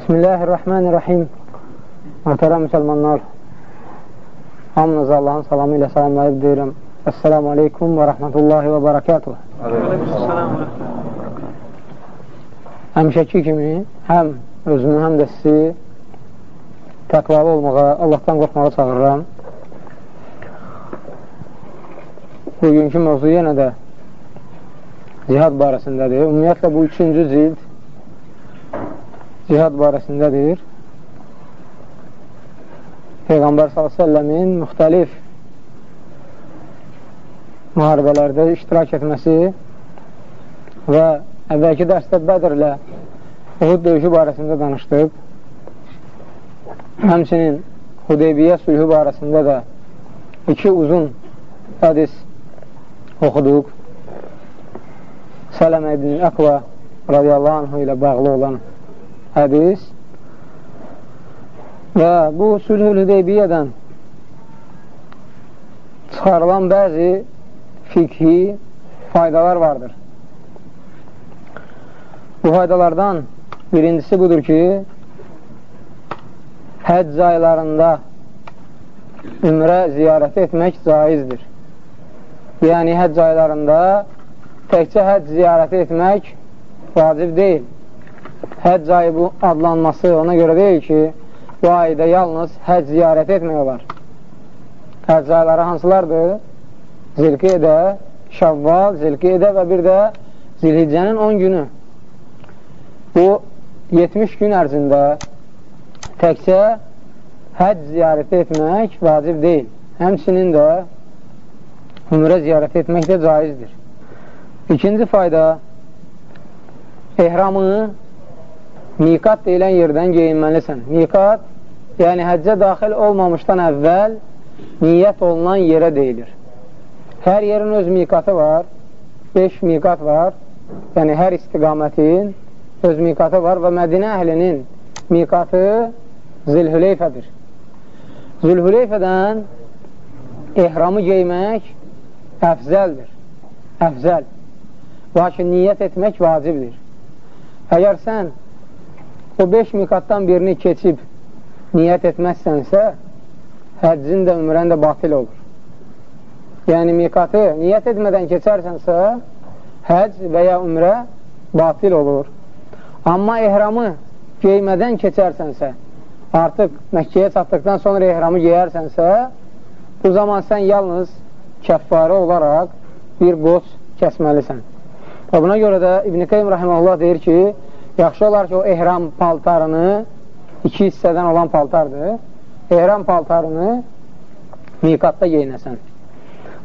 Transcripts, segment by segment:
Bismillahirrahmanirrahim. Möhtərəm müsəlmanlar, hamınızı Allahın salamı ilə salamlayıb deyirəm. Esselamu aleykum və rəhmətullahi və barakatuh. Həmişəki kimi həm özümü, həm də sizi təqvalı olmağa, Allahdan qorxmağa çağırıram. Bugünkü mövzu yenə də cihad barəsindədir. Ümumiyyətlə, bu üçüncü cild cihad barəsindədir. Peyğəmbər s.ə.v-in müxtəlif müharibələrdə iştirak etməsi və əvvəlki dərsdə Bədirlə Uhud döyüşü barəsində danışdıq. Həmçinin Hudeybiyyə sülhü barəsində də iki uzun hədis oxuduq. Sələmə ibn Əqva radiyallahu anhu ilə bağlı olan hədis və bu sülhül hüdeybiyyədən çıxarılan bəzi fiqhi faydalar vardır. Bu faydalardan birincisi budur ki, həcc aylarında ümrə ziyarəti etmək caizdir. Yəni, həcc aylarında təkcə həcc ziyarəti etmək vacib deyil həcc ayı bu adlanması ona görə deyil ki, bu ayda yalnız həcc ziyarət etmək olar. Həcc ayları hansılardır? Zilqidə, Şavval, Zilqidə və bir də Zilhiccənin 10 günü. Bu 70 gün ərzində təkcə həcc ziyarəti etmək vacib deyil. Həmçinin də ümrə ziyarət etmək də caizdir. İkinci fayda, ehramı miqat deyilən yerdən geyinməlisən. Miqat, yəni həccə daxil olmamışdan əvvəl niyyət olunan yerə deyilir. Hər yerin öz miqatı var, 5 miqat var, yəni hər istiqamətin öz miqatı var və Mədinə əhlinin miqatı Zülhüleyfədir. Zülhüleyfədən ehramı geymək əfzəldir. Əfzəl. Lakin niyyət etmək vacibdir. Əgər sən o 5 miqatdan birini keçib niyyət etməzsənsə, həccin də, ümrən də batil olur. Yəni, miqatı niyyət etmədən keçərsənsə, həcc və ya ümrə batil olur. Amma ehramı geymədən keçərsənsə, artıq Məkkəyə çatdıqdan sonra ehramı geyərsənsə, bu zaman sən yalnız kəffarə olaraq bir qoç kəsməlisən. Və buna görə də İbn-i Qeym Rəhməllah deyir ki, Yaxşı olar ki, o ehram paltarını iki hissədən olan paltardır. Ehram paltarını miqatda geyinəsən.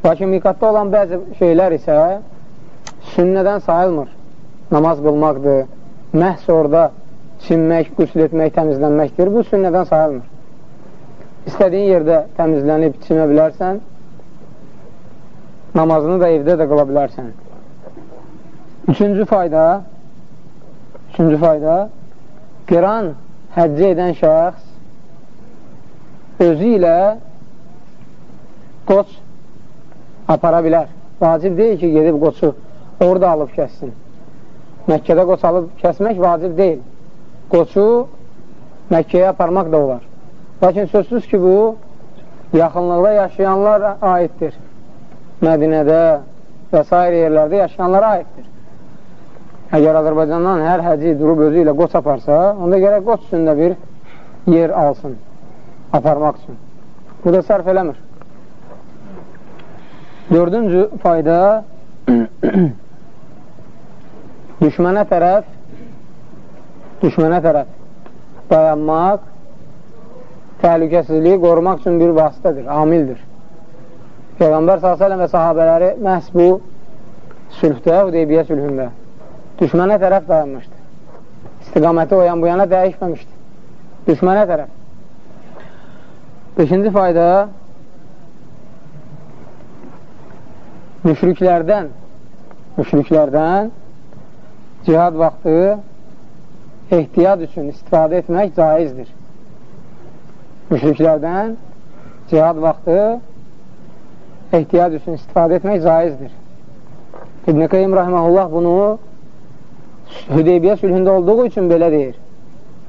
Lakin miqatda olan bəzi şeylər isə sünnədən sayılmır. Namaz qılmaqdır, məhz orada çinmək, qüsl etmək, təmizlənməkdir. Bu sünnədən sayılmır. İstədiyin yerdə təmizlənib çimə bilərsən, namazını da evdə də qıla bilərsən. Üçüncü fayda Üçüncü fayda, qiran həccə edən şəxs özü ilə qoç apara bilər. Vacib deyil ki, gedib qoçu orada alıb kəssin. Məkkədə qoç alıb kəsmək vacib deyil. Qoçu Məkkəyə aparmaq da olar. Lakin sözsüz ki, bu yaxınlıqda yaşayanlar aiddir. Mədinədə və s. yerlərdə yaşayanlara aiddir. Əgər Azərbaycandan hər həci durub özü ilə qoç aparsa, onda gərək qoç üçün də bir yer alsın, aparmaq üçün. Bu da sərf eləmir. Dördüncü fayda düşmənə tərəf düşmənə tərəf dayanmaq təhlükəsizliyi qorumaq üçün bir vasitədir, amildir. Peyğəmbər s.ə.v və sahabələri məhz bu sülhdə, Hudeybiyyə sülhündə düşmənə tərəf dayanmışdı. İstiqaməti o yan bu yana dəyişməmişdi. Düşmənə tərəf. Beşinci fayda müşriklərdən müşriklərdən cihad vaxtı ehtiyat üçün istifadə etmək caizdir. Müşriklərdən cihad vaxtı ehtiyat üçün istifadə etmək caizdir. İbn-i Qeym Rahiməhullah bunu Hüdeybiyyə sülhündə olduğu üçün belə deyir.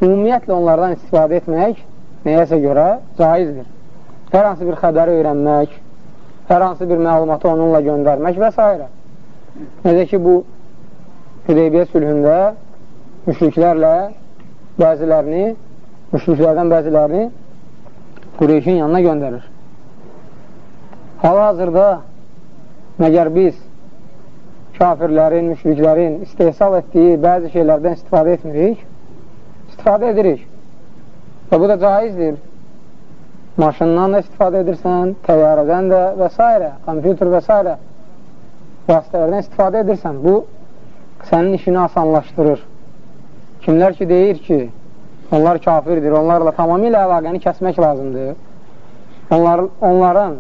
ümumiyyətlə onlardan istifadə etmək nəyəsə görə caizdir. Hər hansı bir xəbəri öyrənmək, hər hansı bir məlumatı onunla göndərmək və s. Necə ki, bu Hüdeybiyyə sülhündə müşriklərlə bəzilərini, müşriklərdən bəzilərini Qureyşin yanına göndərir. Hal-hazırda məgər biz kafirlərin, müşriklərin istehsal etdiyi bəzi şeylərdən istifadə etmirik, istifadə edirik. Və bu da caizdir. Maşından da istifadə edirsən, təyyarədən də və s. kompüter və s. vasitələrdən istifadə edirsən. Bu, sənin işini asanlaşdırır. Kimlər ki, deyir ki, onlar kafirdir, onlarla tamamilə əlaqəni kəsmək lazımdır. Onlar, onların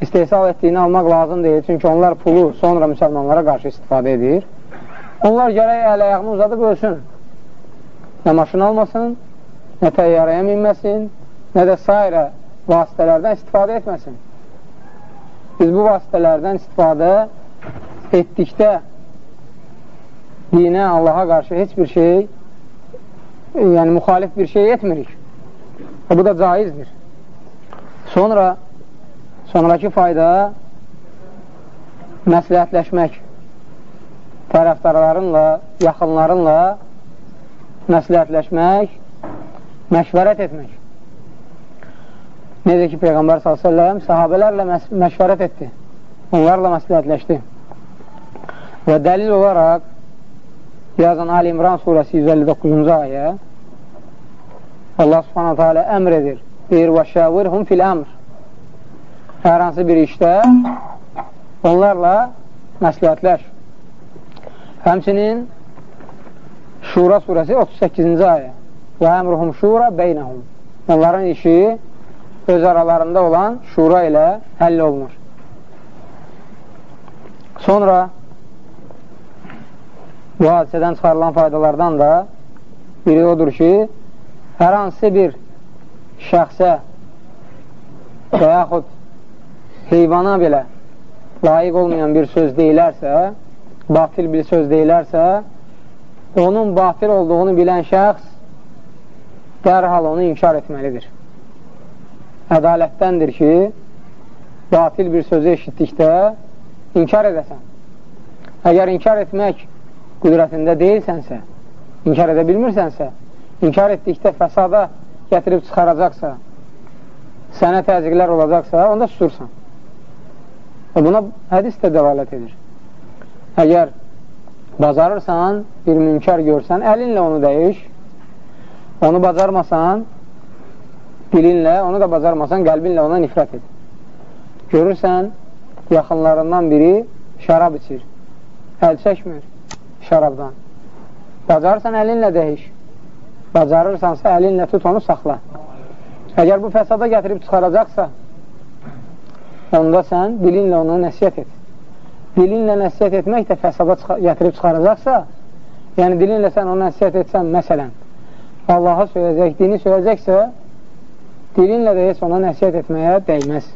istehsal etdiyini almaq lazım deyil. Çünki onlar pulu sonra müsəlmanlara qarşı istifadə edir. Onlar gərək əl-əyağını uzadıb ölsün. Nə maşın almasın, nə təyyarəyə minməsin, nə də s. vasitələrdən istifadə etməsin. Biz bu vasitələrdən istifadə etdikdə dinə, Allaha qarşı heç bir şey, yəni müxalif bir şey etmirik. Bu da caizdir. Sonra Sonraki fayda məsləhətləşmək, tərəfdarlarınla, yaxınlarınla məsləhətləşmək, məşvərət etmək. Necə ki, Peyğəmbər s.ə.v sahabələrlə məşvərət etdi, onlarla məsləhətləşdi. Və dəlil olaraq yazan Ali İmran surəsi 159-cu ayə Allah subhanətə alə əmr edir, deyir, və şəvirhum fil əmr hər hansı bir işdə onlarla məsləhətləş. Həmçinin Şura surəsi 38-ci ayə və əmruhum şura beynəhum onların işi öz aralarında olan şura ilə həll olunur. Sonra bu hadisədən çıxarılan faydalardan da biri odur ki, hər hansı bir şəxsə və yaxud heyvana belə layiq olmayan bir söz deyilərsə, batil bir söz deyilərsə, onun batil olduğunu bilən şəxs dərhal onu inkar etməlidir. Ədalətdəndir ki, batil bir sözü eşitdikdə inkar edəsən. Əgər inkar etmək qüdrətində deyilsənsə, inkar edə bilmirsənsə, inkar etdikdə fəsada gətirib çıxaracaqsa, sənə təzyiqlər olacaqsa, onda susursan. Və buna hədis də dəvalət edir. Əgər bacarırsan, bir münkar görsən, əlinlə onu dəyiş, onu bacarmasan, dilinlə, onu da bacarmasan, qəlbinlə ona nifrət et. Görürsən, yaxınlarından biri şərab içir, əl çəkmir şərabdan. Bacarırsan, əlinlə dəyiş. Bacarırsansa, əlinlə tut, onu saxla. Əgər bu fəsada gətirib çıxaracaqsa, onda sən dilinlə ona nəsiyyət et. Dilinlə nəsiyyət etmək də fəsada gətirib çıxaracaqsa, yəni dilinlə sən ona nəsiyyət etsən, məsələn, Allaha söyləyəcək, dini söyləyəcəksə, dilinlə də heç ona nəsiyyət etməyə dəyməz.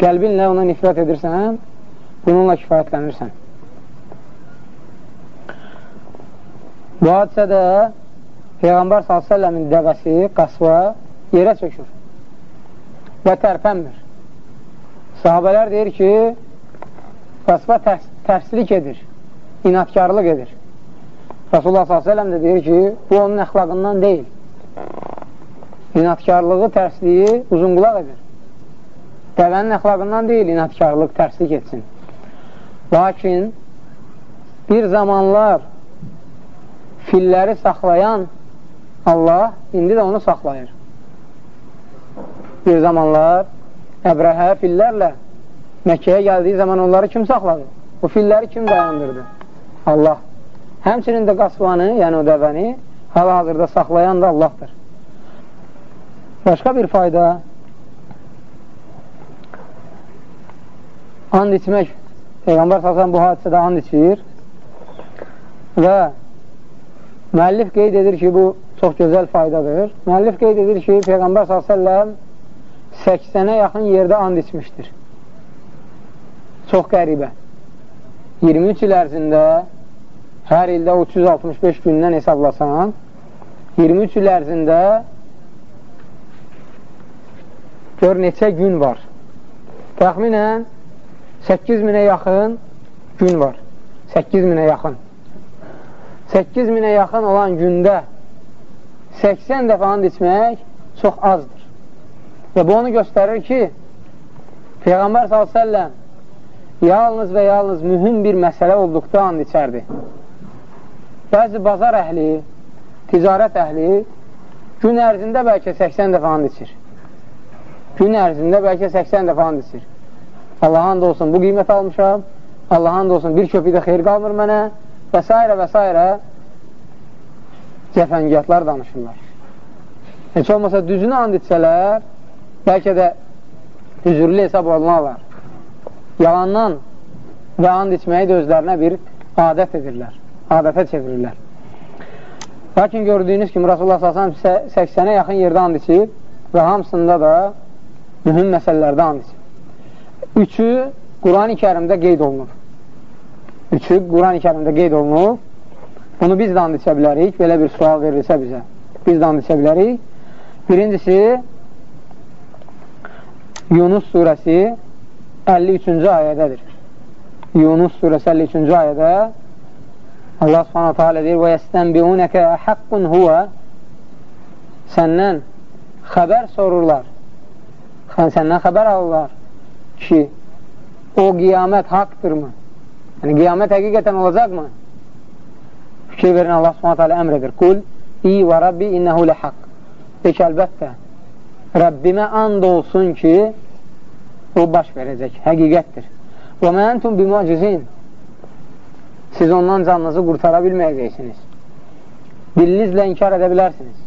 Qəlbinlə ona nifrət edirsən, bununla kifayətlənirsən. Bu hadisədə Peyğəmbər s.ə.v-in dəvəsi, qasva yerə çökür və tərpənmir. Sahabələr deyir ki, qasba tərs tərslik edir, inatkarlıq edir. Rasulullah s.ə.v də deyir ki, bu onun əxlaqından deyil. İnatkarlığı, tərsliyi uzunqulaq edir. Dəvənin əxlaqından deyil inatkarlıq, tərslik etsin. Lakin bir zamanlar filləri saxlayan Allah indi də onu saxlayır. Bir zamanlar Əbrəhə fillərlə Məkkəyə gəldiyi zaman onları kim saxladı? Bu filləri kim dayandırdı? Allah. Həmçinin də qasvanı, yəni o dəvəni hal-hazırda saxlayan da Allahdır. Başqa bir fayda and içmək. Peyğəmbər salsan bu hadisədə and içir və müəllif qeyd edir ki, bu çox gözəl faydadır. Müəllif qeyd edir ki, Peyğəmbər sallallahu 80-ə yaxın yerdə and içmişdir. Çox qəribə. 23 il ərzində hər ildə 365 gündən hesablasan, 23 il ərzində gör neçə gün var. Təxminən 8 minə yaxın gün var. 8 minə yaxın. 8 minə yaxın olan gündə 80 dəfə and içmək çox azdır. Və bu onu göstərir ki, Peyğəmbər s.ə.v yalnız və yalnız mühüm bir məsələ olduqda and içərdi. Bəzi bazar əhli, ticarət əhli gün ərzində bəlkə 80 dəfə and içir. Gün ərzində bəlkə 80 dəfə and içir. Allah and olsun, bu qiymət almışam, Allah and olsun, bir köpükdə xeyir qalmır mənə və s. və s. cəfəngiyyatlar danışırlar. Heç olmasa düzünü and içsələr, bəlkə də üzürlü hesab olunarlar. Yalandan və and içməyi də özlərinə bir adət edirlər, adətə çevirirlər. Lakin gördüyünüz kimi Rasulullah s.ə.v 80-ə yaxın yerdə and içib və hamısında da mühüm məsələlərdə and içib. Üçü Quran-ı kərimdə qeyd olunur. Üçü Quran-ı kərimdə qeyd olunur. Bunu biz də and içə bilərik, belə bir sual verilsə bizə. Biz də and içə bilərik. Birincisi, Yunus surəsi 53-cü ayədədir. Yunus surəsi 53-cü ayədə Allah subhanahu teala deyir və yəstənbiunəkə haqqun huvə səndən xəbər sorurlar. Səndən xəbər alırlar ki, o qiyamət haqdırmı? Yəni, qiyamət həqiqətən olacaqmı? Fikir verin, Allah subhanahu teala əmr edir. Qul, i və Rabbi innəhu ləhaq. De ki, əlbəttə, Rəbbimə and olsun ki, o baş verəcək, həqiqətdir. Və məntum bimucizin siz ondan canınızı qurtara bilməyəcəksiniz. Dilinizlə inkar edə bilərsiniz.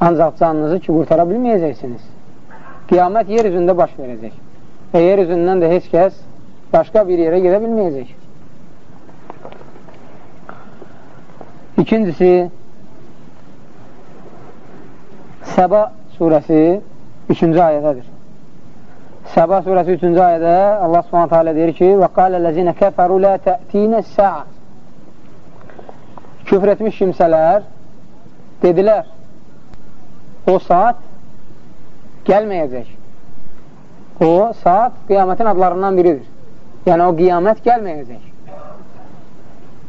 Ancaq canınızı ki, qurtara bilməyəcəksiniz. Qiyamət yer üzündə baş verəcək. Və yer üzündən də heç kəs başqa bir yerə gedə bilməyəcək. İkincisi, Səba surəsi 3-cü ayədədir. Səba surəsi 3-cü ayədə Allah subhanət hələ deyir ki, Və qalə ləzinə kəfəru lə tə'tinə sə'a Küfr etmiş kimsələr dedilər, o saat gəlməyəcək. O saat qiyamətin adlarından biridir. Yəni, o qiyamət gəlməyəcək.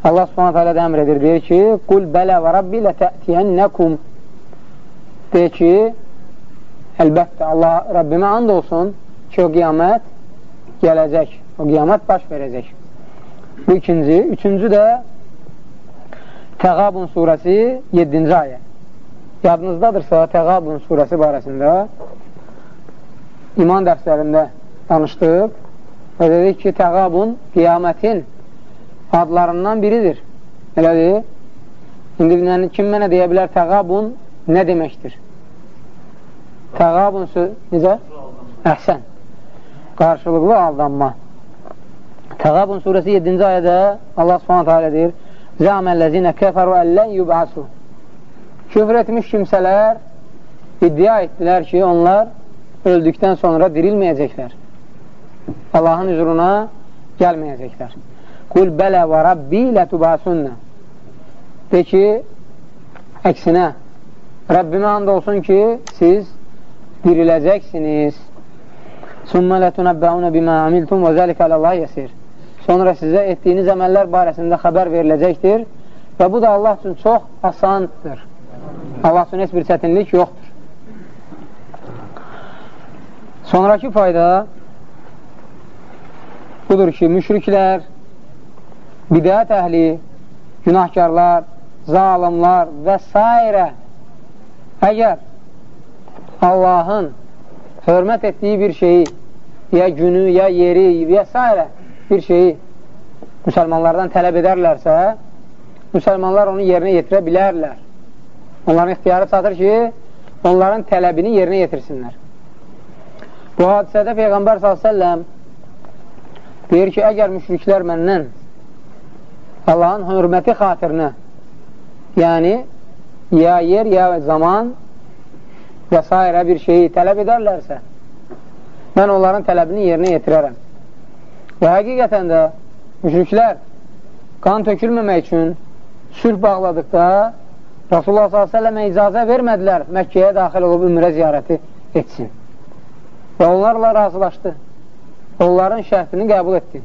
Allah subhanət hələ də əmr edir, deyir ki, Qul bələ və Rabbi lə tə'tiyənnəkum deyir ki, əlbəttə Allah Rəbbimə and olsun ki, o qiyamət gələcək, o qiyamət baş verəcək. Bu ikinci. Üçüncü də Təqabun surəsi 7-ci ayə. Yadınızdadırsa, Təqabun surəsi barəsində iman dərslərində danışdıq və dedik ki, Təqabun qiyamətin adlarından biridir. Elədir? İndi kim mənə deyə bilər Təqabun nə deməkdir? Təqabun necə? Əhsən. Qarşılıqlı aldanma. Təqabun surəsi 7-ci ayədə Allah subhanətə alə deyir Zəməl-ləzinə kəfəru əllən yubəsu Küfr etmiş kimsələr iddia etdilər ki, onlar öldükdən sonra dirilməyəcəklər. Allahın hüzuruna gəlməyəcəklər. Qul bələ və Rabbi lətubasunnə De ki, əksinə, Rəbbimə and olsun ki, siz diriləcəksiniz. Summa lətunəbbəunə bimə amiltum və zəlikə aləllah yəsir. Sonra sizə etdiyiniz əməllər barəsində xəbər veriləcəkdir və bu da Allah üçün çox asandır. Allah üçün heç bir çətinlik yoxdur. Sonraki fayda budur ki, müşriklər, bidət əhli, günahkarlar, zalimlar və s. əgər Allahın hörmət etdiyi bir şeyi, ya günü, ya yeri, ya s. bir şeyi müsəlmanlardan tələb edərlərsə, müsəlmanlar onu yerinə yetirə bilərlər. Onların ixtiyarı çatır ki, onların tələbini yerinə yetirsinlər. Bu hadisədə Peyğəmbər s.ə.v deyir ki, əgər müşriklər məndən Allahın hörməti xatirinə, yəni ya yer, ya zaman və s. bir şeyi tələb edərlərsə, mən onların tələbini yerinə yetirərəm. Və həqiqətən də müşriklər qan tökülməmək üçün sülh bağladıqda Rasulullah s.ə.və icazə vermədilər Məkkəyə daxil olub ümrə ziyarəti etsin. Və onlarla razılaşdı. Onların şərtini qəbul etdi.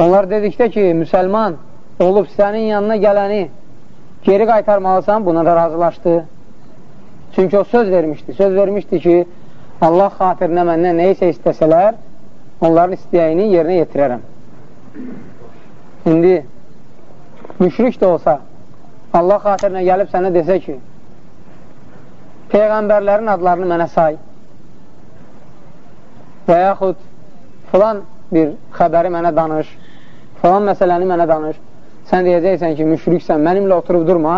Onlar dedikdə ki, müsəlman olub sənin yanına gələni geri qaytarmalısan, buna da razılaşdı. Çünki o söz vermişdi. Söz vermişdi ki, Allah xatirinə məndən neysə istəsələr, onların istəyəyini yerinə yetirərəm. İndi müşrik də olsa, Allah xatirinə gəlib sənə desə ki, Peyğəmbərlərin adlarını mənə say və yaxud filan bir xəbəri mənə danış, filan məsələni mənə danış, sən deyəcəksən ki, müşriksən, mənimlə oturub durma,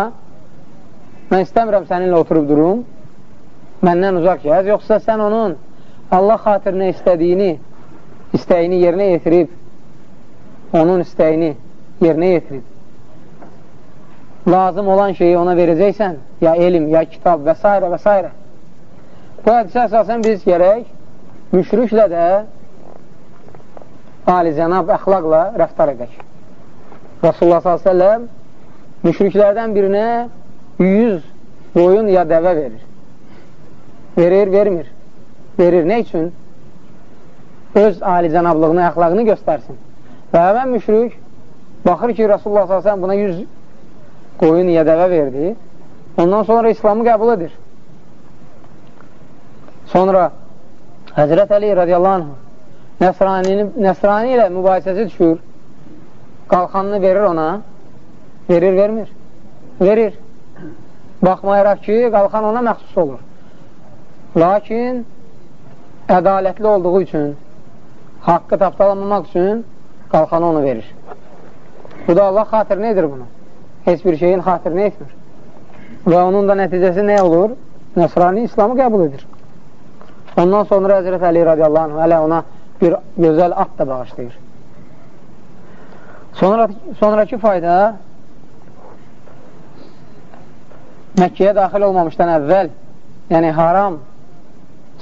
mən istəmirəm səninlə oturub durum, məndən uzaq gəz, yoxsa sən onun Allah xatirinə istədiyini, istəyini yerinə yetirib, onun istəyini yerinə yetirib, lazım olan şeyi ona verəcəksən, ya elm, ya kitab və s. və s. Bu hədisə əsasən biz gərək müşriklə də alicənab əxlaqla rəftar edək. Rasulullah s.ə.v müşriklərdən birinə 100 qoyun ya dəvə verir. Verir, vermir. Verir. Nə üçün? Öz alicənablığını, əxlaqını göstərsin. Və həmən müşrik baxır ki, Rasulullah s.ə.v buna 100 qoyun ya dəvə verdi. Ondan sonra İslamı qəbul edir. Sonra Həzrət Əli radiyallahu anh Nəsrani, Nəsrani ilə mübahisəsi düşür. Qalxanını verir ona. Verir, vermir. Verir. Baxmayaraq ki, qalxan ona məxsus olur. Lakin ədalətli olduğu üçün, haqqı tapdalamamaq üçün qalxanı onu verir. Bu da Allah xatirinə edir bunu. Heç bir şeyin xatirinə etmir. Və onun da nəticəsi nə olur? Nəsrani İslamı qəbul edir. Ondan sonra Həzrət Əli radiyallahu anh hələ ona bir gözəl at da bağışlayır. Sonra, sonraki fayda Məkkəyə daxil olmamışdan əvvəl, yəni haram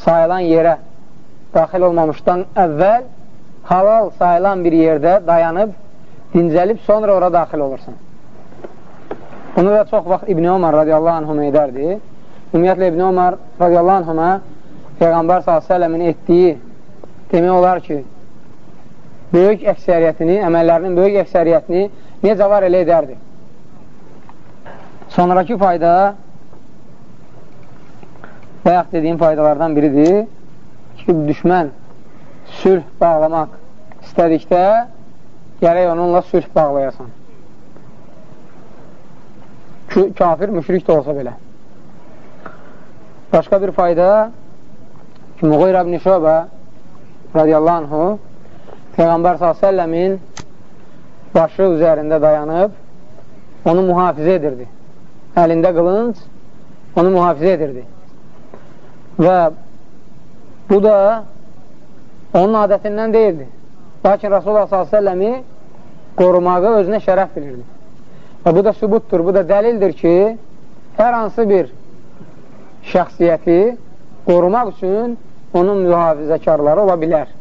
sayılan yerə daxil olmamışdan əvvəl halal sayılan bir yerdə dayanıb, dincəlib, sonra ora daxil olursan. Bunu da çox vaxt İbn Ömər radiyallahu anhuma edərdi. Ümumiyyətlə İbn Ömər radiyallahu anhuma Peyğəmbər s.ə.v-in etdiyi demək olar ki, böyük əksəriyyətini, əməllərinin böyük əksəriyyətini necə var elə edərdi. Sonraki fayda bayaq dediyim faydalardan biridir ki, düşmən sülh bağlamaq istədikdə gərək onunla sülh bağlayasan. Kafir, müşrik də olsa belə. Başqa bir fayda ki, Muğayr ibn Şöbə radiyallahu anhu Peyğəmbər s.ə.v-in başı üzərində dayanıb onu mühafizə edirdi. Əlində qılınc onu mühafizə edirdi. Və bu da onun adətindən deyildi. Lakin Rasulullah s.ə.v-i qorumağı özünə şərəf bilirdi. Və bu da sübutdur, bu da dəlildir ki, hər hansı bir şəxsiyyəti qorumaq üçün onun mühafizəkarları ola bilər.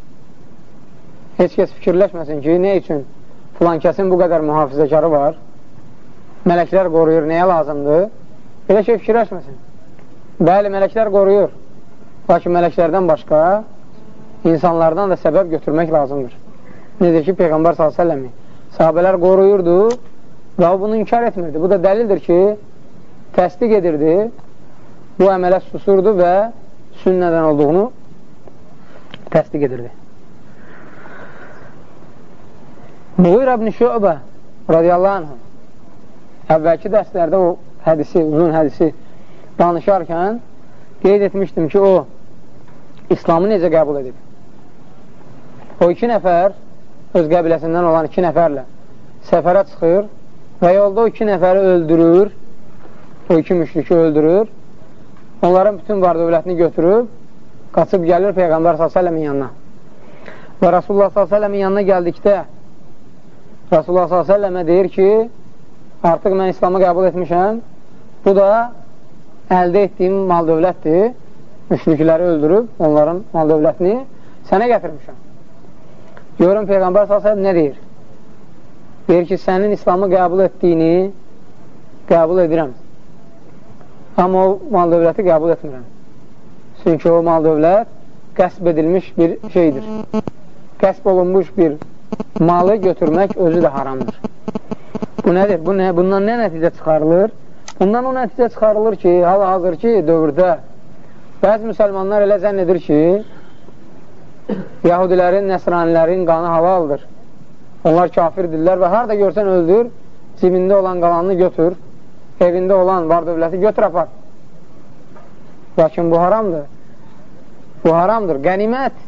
Heç kəs fikirləşməsin ki, nə üçün filan kəsin bu qədər mühafizəkarı var, mələklər qoruyur, nəyə lazımdır? Belə şey fikirləşməsin. Bəli, mələklər qoruyur. Lakin mələklərdən başqa insanlardan da səbəb götürmək lazımdır. Necə ki, Peyğəmbər s.ə.v sahabələr qoruyurdu və o bunu inkar etmirdi. Bu da dəlildir ki, təsdiq edirdi, bu əmələ susurdu və sünnədən olduğunu təsdiq edirdi. Muğir ibn Şübə radiyallahu anh əvvəlki dərslərdə o hədisi, uzun hədisi danışarkən qeyd etmişdim ki, o İslamı necə qəbul edib? O iki nəfər öz qəbiləsindən olan iki nəfərlə səfərə çıxır və yolda o iki nəfəri öldürür, o iki müşriki öldürür, onların bütün var dövlətini götürüb, qaçıb gəlir Peyğəmbər s.ə.v-in yanına. Və Rasulullah s.ə.v-in yanına gəldikdə Rasulullah s.ə.və deyir ki, artıq mən İslamı qəbul etmişəm, bu da əldə etdiyim mal dövlətdir, müşrikləri öldürüb, onların mal dövlətini sənə gətirmişəm. Görün, Peyğəmbər s.ə.v nə deyir? Deyir ki, sənin İslamı qəbul etdiyini qəbul edirəm. Amma o mal dövləti qəbul etmirəm. Çünki o mal dövlət qəsb edilmiş bir şeydir. Qəsb olunmuş bir malı götürmək özü də haramdır. Bu nədir? Bu nə? Bundan nə nəticə çıxarılır? Bundan o nəticə çıxarılır ki, hal-hazır ki, dövrdə bəzi müsəlmanlar elə zənn edir ki, Yahudilərin, nəsranilərin qanı halaldır. Onlar kafirdirlər və harada görsən öldür, cibində olan qalanını götür, evində olan var dövləti götür apar. Lakin bu haramdır. Bu haramdır. Qənimət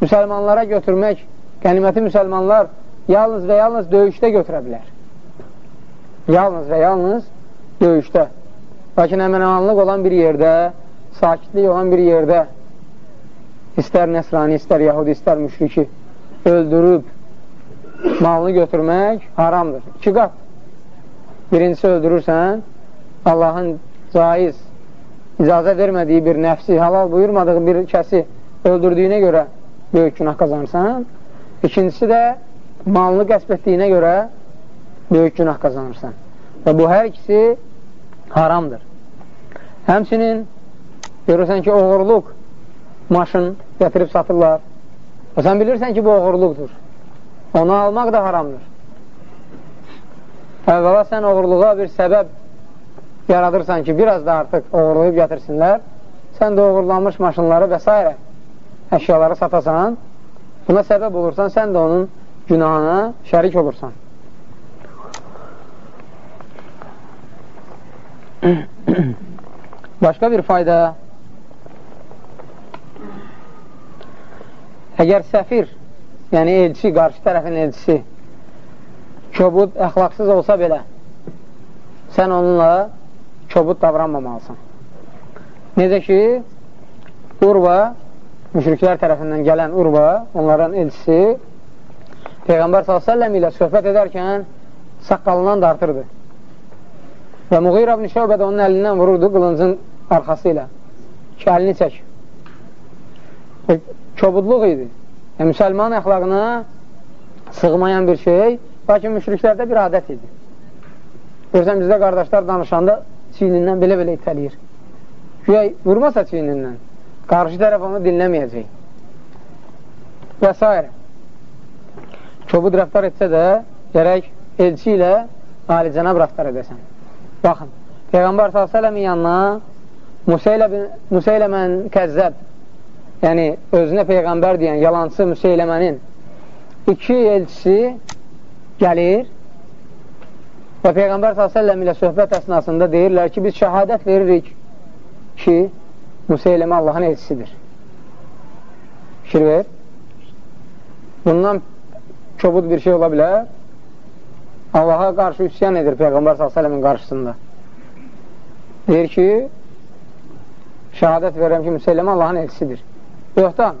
müsəlmanlara götürmək, qəniməti müsəlmanlar yalnız və yalnız döyüşdə götürə bilər. Yalnız və yalnız döyüşdə. Lakin əmənəmanlıq olan bir yerdə, sakitlik olan bir yerdə istər nəsrani, istər yahudi, istər müşriki öldürüb malını götürmək haramdır. İki qat. Birincisi öldürürsən, Allahın caiz, icazə vermədiyi bir nəfsi, halal buyurmadığı bir kəsi öldürdüyünə görə böyük günah qazanırsan. İkincisi də malını qəsb etdiyinə görə böyük günah qazanırsan. Və bu hər ikisi haramdır. Həmçinin görürsən ki, oğurluq maşın gətirib satırlar. Və sən bilirsən ki, bu oğurluqdur. Onu almaq da haramdır. Əvvəla sən oğurluğa bir səbəb yaradırsan ki, biraz da artıq oğurlayıb gətirsinlər. Sən də oğurlanmış maşınları və s. əşyaları satasan, buna səbəb olursan, sən də onun günahına şərik olursan. Başqa bir fayda Əgər səfir, yəni elçi, qarşı tərəfin elçisi kobud, əxlaqsız olsa belə sən onunla kobud davranmamalısan. Necə ki, Urva, müşriklər tərəfindən gələn Urva, onların elçisi Peyğəmbər s.ə.v ilə söhbət edərkən saqqalından dartırdı. Və Muğir ibn Şövbə də onun əlindən vururdu qılıncın arxası ilə ki, əlini çək. Kobudluq idi. Yəni, müsəlman əxlaqına sığmayan bir şey, lakin müşriklərdə bir adət idi. Görsən, bizdə qardaşlar danışanda çiynindən belə-belə itəliyir. Güya vurmasa çiynindən, qarşı tərəf onu dinləməyəcək. Və s. Kobud rəftar etsə də, gərək elçi ilə alicənab rəftar edəsən. Baxın, Peyğəmbər s.ə.v-in yanına Museyləmən kəzzəb, yəni özünə Peyğəmbər deyən yalancı Museyləmənin iki elçisi gəlir və Peyğəmbər s.ə.v ilə söhbət əsnasında deyirlər ki, biz şəhadət veririk ki, Museyləmə Allahın elçisidir. Fikir ver. Bundan kobud bir şey ola bilər. Allaha qarşı üsyan edir Peyğəmbər s.ə.v-in qarşısında. Deyir ki, şəhadət verirəm ki, Müsəlləmə Allahın elçisidir. Yoxdan.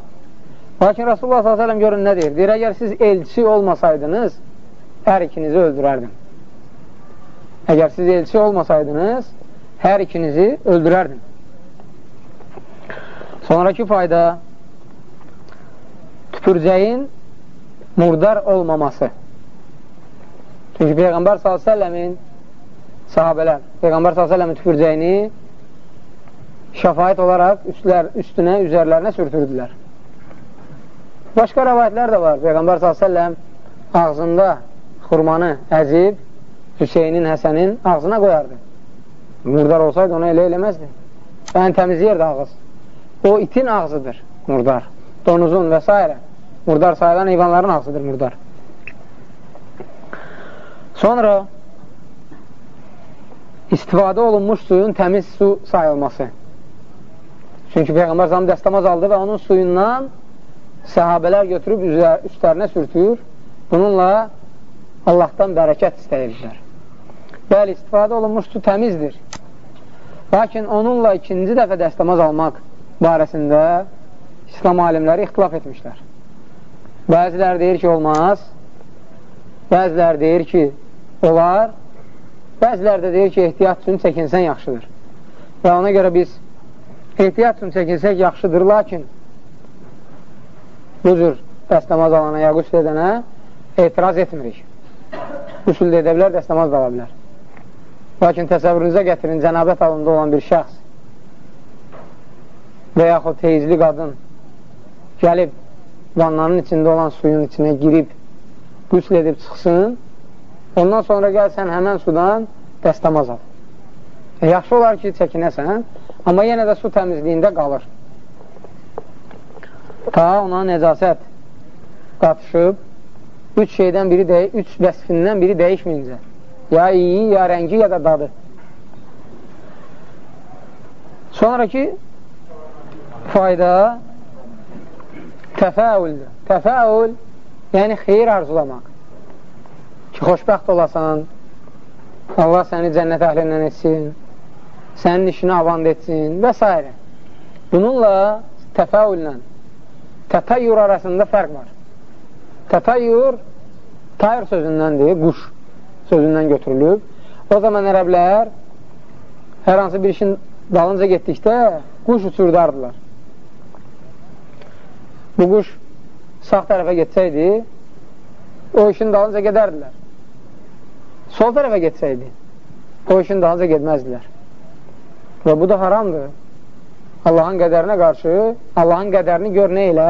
Lakin Rasulullah s.ə.v görün nə deyir? Deyir, əgər siz elçi olmasaydınız, hər ikinizi öldürərdim. Əgər siz elçi olmasaydınız, hər ikinizi öldürərdim. Sonraki fayda tüpürcəyin murdar olmaması. Çünki Peyğəmbər s.ə.v-in sahabələr Peyğəmbər s.ə.v-in tüpürcəyini şəfayət olaraq üstlər, üstünə, üzərlərinə sürtürdülər. Başqa rəvayətlər də var. Peyğəmbər s.ə.v ağzında xurmanı əzib Hüseynin, Həsənin ağzına qoyardı. Murdar olsaydı onu elə eləməzdi. Yəni təmizləyirdi ağız. O itin ağzıdır murdar. Donuzun və s. Murdar sayılan heyvanların ağzıdır murdar. Sonra istifadə olunmuş suyun təmiz su sayılması. Çünki Peyğəmbər zam dəstəmaz aldı və onun suyundan səhabələr götürüb üzər, üstlərinə sürtür. Bununla Allahdan bərəkət istəyirlər. Bəli, istifadə olunmuş su təmizdir. Lakin onunla ikinci dəfə dəstəmaz almaq barəsində İslam alimləri ixtilaf etmişlər. Bəzilər deyir ki, olmaz. Bəzilər deyir ki, olar. Bəzilər də deyir ki, ehtiyat üçün çəkinsən yaxşıdır. Və ona görə biz ehtiyat üçün çəkinsək yaxşıdır, lakin bu cür dəstəmaz alana ya qüsl edənə etiraz etmirik. Qüsl edə bilər, dəstəmaz da ala bilər. Lakin təsəvvürünüzə gətirin, cənabət halında olan bir şəxs və yaxud teyizli qadın gəlib vannanın içində olan suyun içinə girib qüsl edib çıxsın, ondan sonra gəlsən həmən sudan dəstəmaz al. E, yaxşı olar ki, çəkinəsən, amma yenə də su təmizliyində qalır. Ta ona necasət qatışıb, üç şeydən biri, də, üç vəsfindən biri dəyişməyincə. Ya iyi, ya rəngi, ya da dadı. Sonraki fayda təfəuldür. Təfəul, yəni xeyir arzulamaq. Ki, xoşbəxt olasan, Allah səni cənnət əhlindən etsin, sənin işini avand etsin və s. Bununla təfəulla təfəyyur arasında fərq var. Təfəyyur tayr sözündəndir, quş sözündən götürülüb. O zaman ərəblər hər hansı bir işin dalınca getdikdə quş uçurdardılar. Bu quş sağ tərəfə getsəydi, o işin dalınca gedərdilər. Sol tərəfə getsəydi, o işin dalınca getməzdilər. Və bu da haramdır. Allahın qədərinə qarşı, Allahın qədərini gör nə ilə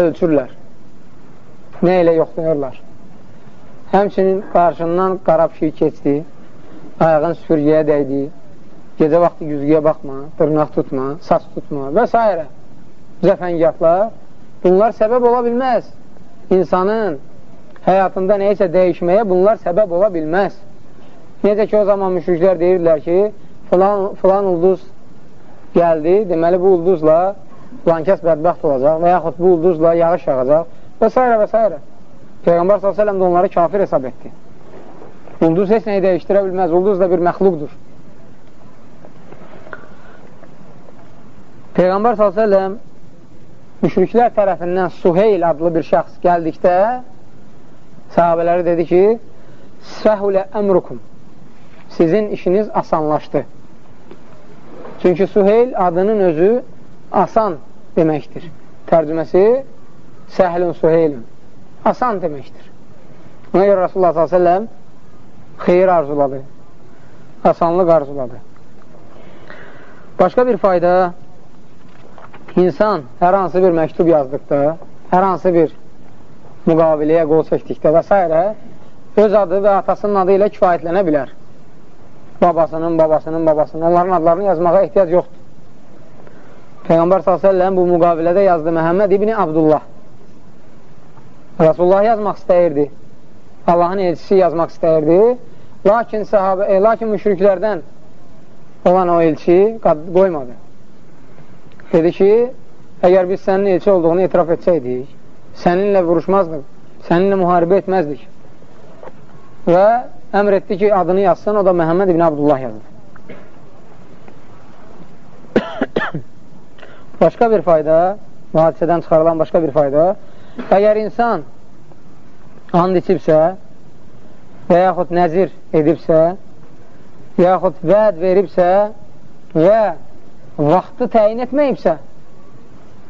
ölçürlər. Nə ilə yoxlayırlar. Həmçinin qarşından qara pişik keçdi, ayağın süpürgəyə dəydi, gecə vaxtı güzgüyə baxma, dırnaq tutma, saç tutma və s. Zəfəngatlar, bunlar səbəb ola bilməz. İnsanın həyatında neysə dəyişməyə bunlar səbəb ola bilməz. Necə ki, o zaman müşriklər deyirlər ki, filan, filan ulduz gəldi, deməli bu ulduzla filankəs bədbəxt olacaq və yaxud bu ulduzla yağış yağacaq və s. və s. Peyğəmbər s.ə.v də onları kafir hesab etdi. Ulduz heç nəyi dəyişdirə bilməz. Ulduz da bir məxluqdur. Peyğəmbər s.ə.v müşriklər tərəfindən Suheyl adlı bir şəxs gəldikdə sahabələri dedi ki, Səhulə əmrukum sizin işiniz asanlaşdı. Çünki Suheyl adının özü asan deməkdir. Tərcüməsi Səhlun Suheylun asan deməkdir. Ona görə Rasulullah s.ə.v xeyir arzuladı, asanlıq arzuladı. Başqa bir fayda, insan hər hansı bir məktub yazdıqda, hər hansı bir müqaviləyə qol çəkdikdə və s. öz adı və atasının adı ilə kifayətlənə bilər. Babasının, babasının, babasının, onların adlarını yazmağa ehtiyac yoxdur. Peyğəmbər s.ə.v bu müqavilədə yazdı Məhəmməd ibn Abdullah. Rasulullah yazmaq istəyirdi. Allahın elçisi yazmaq istəyirdi. Lakin sahabə, e, lakin müşriklərdən olan o elçi qoymadı. Dedi ki, əgər biz sənin elçi olduğunu etiraf etsəydik, səninlə vuruşmazdıq, səninlə müharibə etməzdik. Və əmr etdi ki, adını yazsın, o da Məhəmməd ibn Abdullah yazdı. başqa bir fayda, bu hadisədən çıxarılan başqa bir fayda, Əgər insan and içibsə və yaxud nəzir edibsə, yaxud vəd veribsə və vaxtı təyin etməyibsə,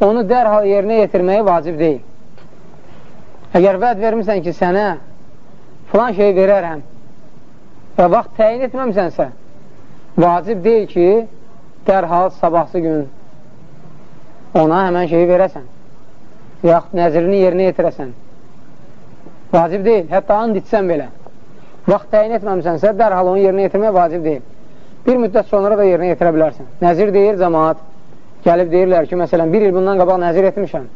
onu dərhal yerinə yetirməyi vacib deyil. Əgər vəd vermirsən ki, sənə filan şey verərəm və vaxt təyin etməmisənsə, vacib deyil ki, dərhal sabahsı gün ona həmən şeyi verəsən yaxud nəzrini yerinə yetirəsən. Vacib deyil, hətta and içsən belə. Vaxt təyin etməmisənsə, dərhal onu yerinə yetirmək vacib deyil. Bir müddət sonra da yerinə yetirə bilərsən. Nəzir deyir cəmaat, gəlib deyirlər ki, məsələn, bir il bundan qabaq nəzir etmişəm.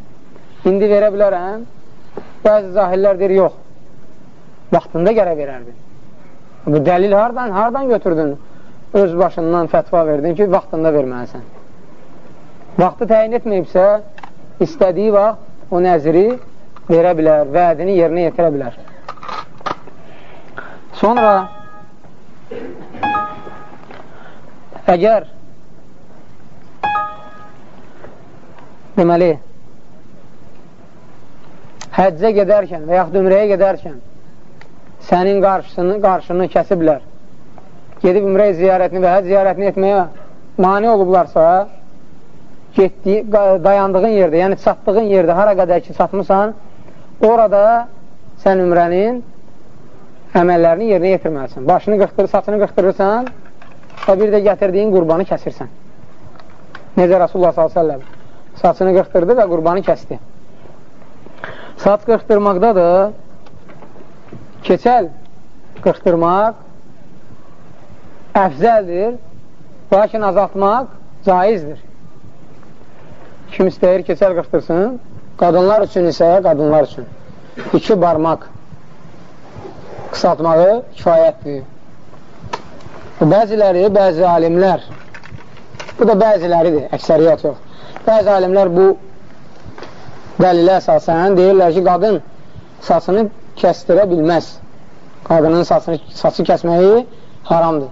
İndi verə bilərəm. Bəzi zahirlər deyir, yox. Vaxtında gərə verərdin. Bu dəlil hardan, hardan götürdün? Öz başından fətva verdin ki, vaxtında verməlisən. Vaxtı təyin etməyibsə, istədiyi vaxt o nəziri verə bilər, vədini yerinə yetirə bilər. Sonra əgər deməli həccə gedərkən və yaxud ümrəyə gedərkən sənin qarşısını, qarşını kəsiblər gedib ümrə ziyarətini və həcc ziyarətini etməyə mani olublarsa getdiyi, dayandığın yerdə, yəni çatdığın yerdə hara qədər ki, çatmısan, orada sən ümrənin əməllərini yerinə yetirməlisən. Başını qıxdır, saçını qıxdırırsan və bir də gətirdiyin qurbanı kəsirsən. Necə Rasulullah s.ə.v saçını qıxdırdı və qurbanı kəsdi. Saç qıxdırmaqda da keçəl qıxdırmaq əfzəldir, lakin azaltmaq caizdir. Kim istəyir keçəl qıxdırsın, qadınlar üçün isə qadınlar üçün iki barmaq qısaltmağı kifayətdir. Bəziləri, bəzi alimlər, bu da bəziləridir, əksəriyyət yox. Bəzi alimlər bu dəlilə əsasən deyirlər ki, qadın saçını kəstirə bilməz. Qadının saçını, saçı kəsməyi haramdır.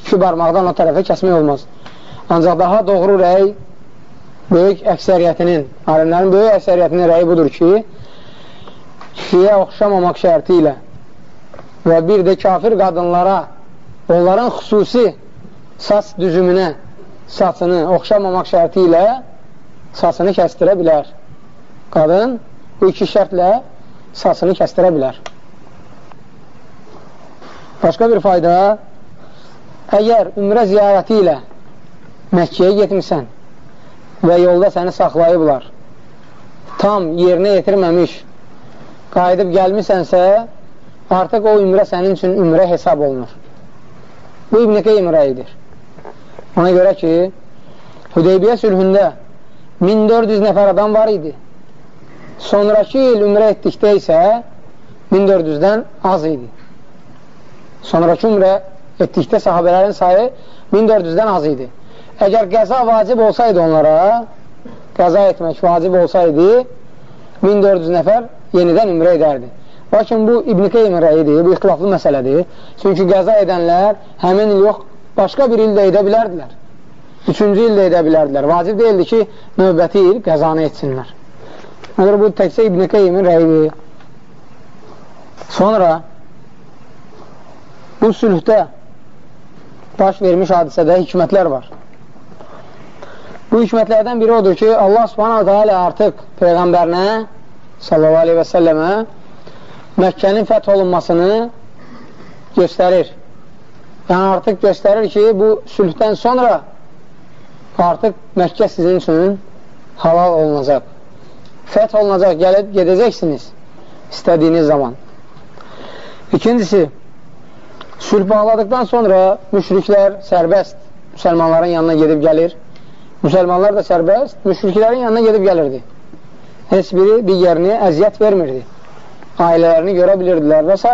İki barmaqdan o tərəfə kəsmək olmaz. Ancaq daha doğru rəy böyük əksəriyyətinin, alimlərin böyük əksəriyyətinin rəyi budur ki, kişiyə oxşamamaq şərti ilə və bir də kafir qadınlara onların xüsusi saç düzümünə saçını oxşamamaq şərti ilə saçını kəstirə bilər. Qadın bu iki şərtlə saçını kəstirə bilər. Başqa bir fayda, əgər ümrə ziyarəti ilə Məkkəyə getmirsən və yolda səni saxlayıblar, tam yerinə yetirməmiş qayıdıb gəlmisənsə, artıq o ümrə sənin üçün ümrə hesab olunur. Bu İbn-i Qeym rəyidir. Ona görə ki, Hüdeybiyyə sülhündə 1400 nəfər adam var idi. Sonraki il ümrə etdikdə isə 1400-dən az idi. Sonraki ümrə etdikdə sahabələrin sayı 1400-dən az idi. Əgər qəza vacib olsaydı onlara, qəza etmək vacib olsaydı, 1400 nəfər yenidən ümrə edərdi. Lakin bu İbn-i Qeymin rəyidir, bu ixtilaflı məsələdir. Çünki qəza edənlər həmin il yox, başqa bir ildə edə bilərdilər. Üçüncü ildə edə bilərdilər. Vacib deyildi ki, növbəti il qəzanı etsinlər. Məgər bu təkcə İbn-i Qeymin rəyidir. Sonra bu sülhdə baş vermiş hadisədə hikmətlər var. Bu hikmətlərdən biri odur ki, Allah subhanahu teala artıq Peyğəmbərinə sallallahu aleyhi və səlləmə Məkkənin fəth olunmasını göstərir. Yəni, artıq göstərir ki, bu sülhdən sonra artıq Məkkə sizin üçün halal olunacaq. Fəth olunacaq, gəlib gedəcəksiniz istədiyiniz zaman. İkincisi, sülh bağladıqdan sonra müşriklər sərbəst müsəlmanların yanına gedib gəlir. Müsəlmanlar da sərbəst, müşriklərin yanına gedib gəlirdi heç biri digərini əziyyət vermirdi. Ailələrini görə bilirdilər və s.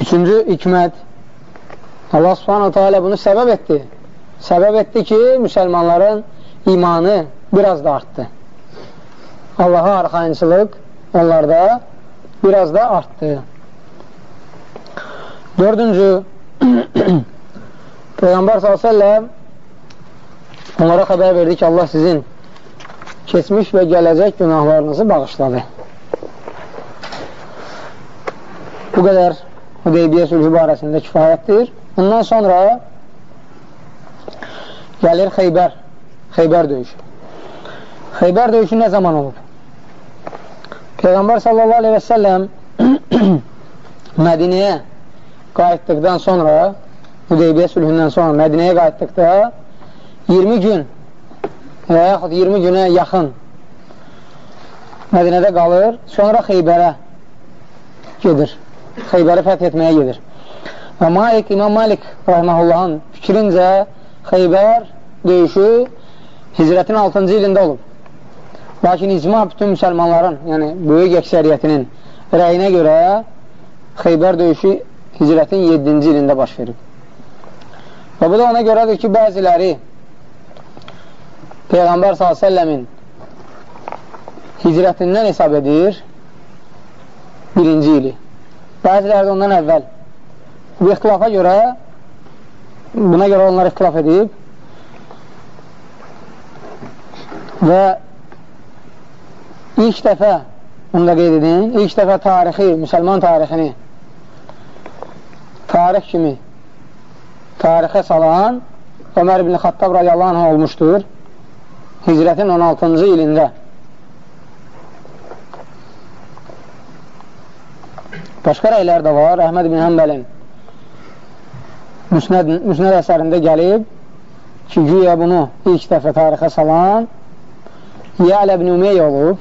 Üçüncü hikmət Allah subhanahu teala bunu səbəb etdi. Səbəb etdi ki, müsəlmanların imanı biraz da artdı. Allaha arxayınçılıq onlarda biraz da artdı. Dördüncü Peyğəmbər s.ə.v Onlara xəbər verdi ki, Allah sizin keçmiş və gələcək günahlarınızı bağışladı. Bu qədər Hudeybiyyə sülhü barəsində kifayətdir. Ondan sonra gəlir Xeybər, Xeybər döyüşü. Xeybər döyüşü nə zaman olub? Peyğəmbər sallallahu aleyhi və səlləm Mədinəyə qayıtdıqdan sonra, Hudeybiyyə sülhündən sonra Mədinəyə qayıtdıqda 20 gün və yaxud 20 günə yaxın Mədinədə qalır, sonra Xeybərə gedir. Xeybərə fəth etməyə gedir. Və Malik, İmam Malik rahiməhullahın fikrincə Xeybər döyüşü hicrətin 6-cı ilində olub. Lakin icma bütün müsəlmanların, yəni böyük əksəriyyətinin rəyinə görə Xeybər döyüşü hicrətin 7-ci ilində baş verib. Və bu da ona görədir ki, bəziləri Peyğəmbər s.ə.v-in hicrətindən hesab edir birinci ili. Bəziləri də ondan əvvəl. Bu ixtilafa görə buna görə onlar ixtilaf edib və ilk dəfə onu da qeyd edin, ilk dəfə tarixi, müsəlman tarixini tarix kimi tarixə salan Ömər ibn Xattab radiyallahu anh olmuşdur hicrətin 16-cı ilində Başqa rəylər də var. Əhməd ibn Həmbəlin Müsnəd, Müsnəd əsərində gəlib ki, güya bunu ilk dəfə tarixə salan Yəl ibn Umeyyə olub.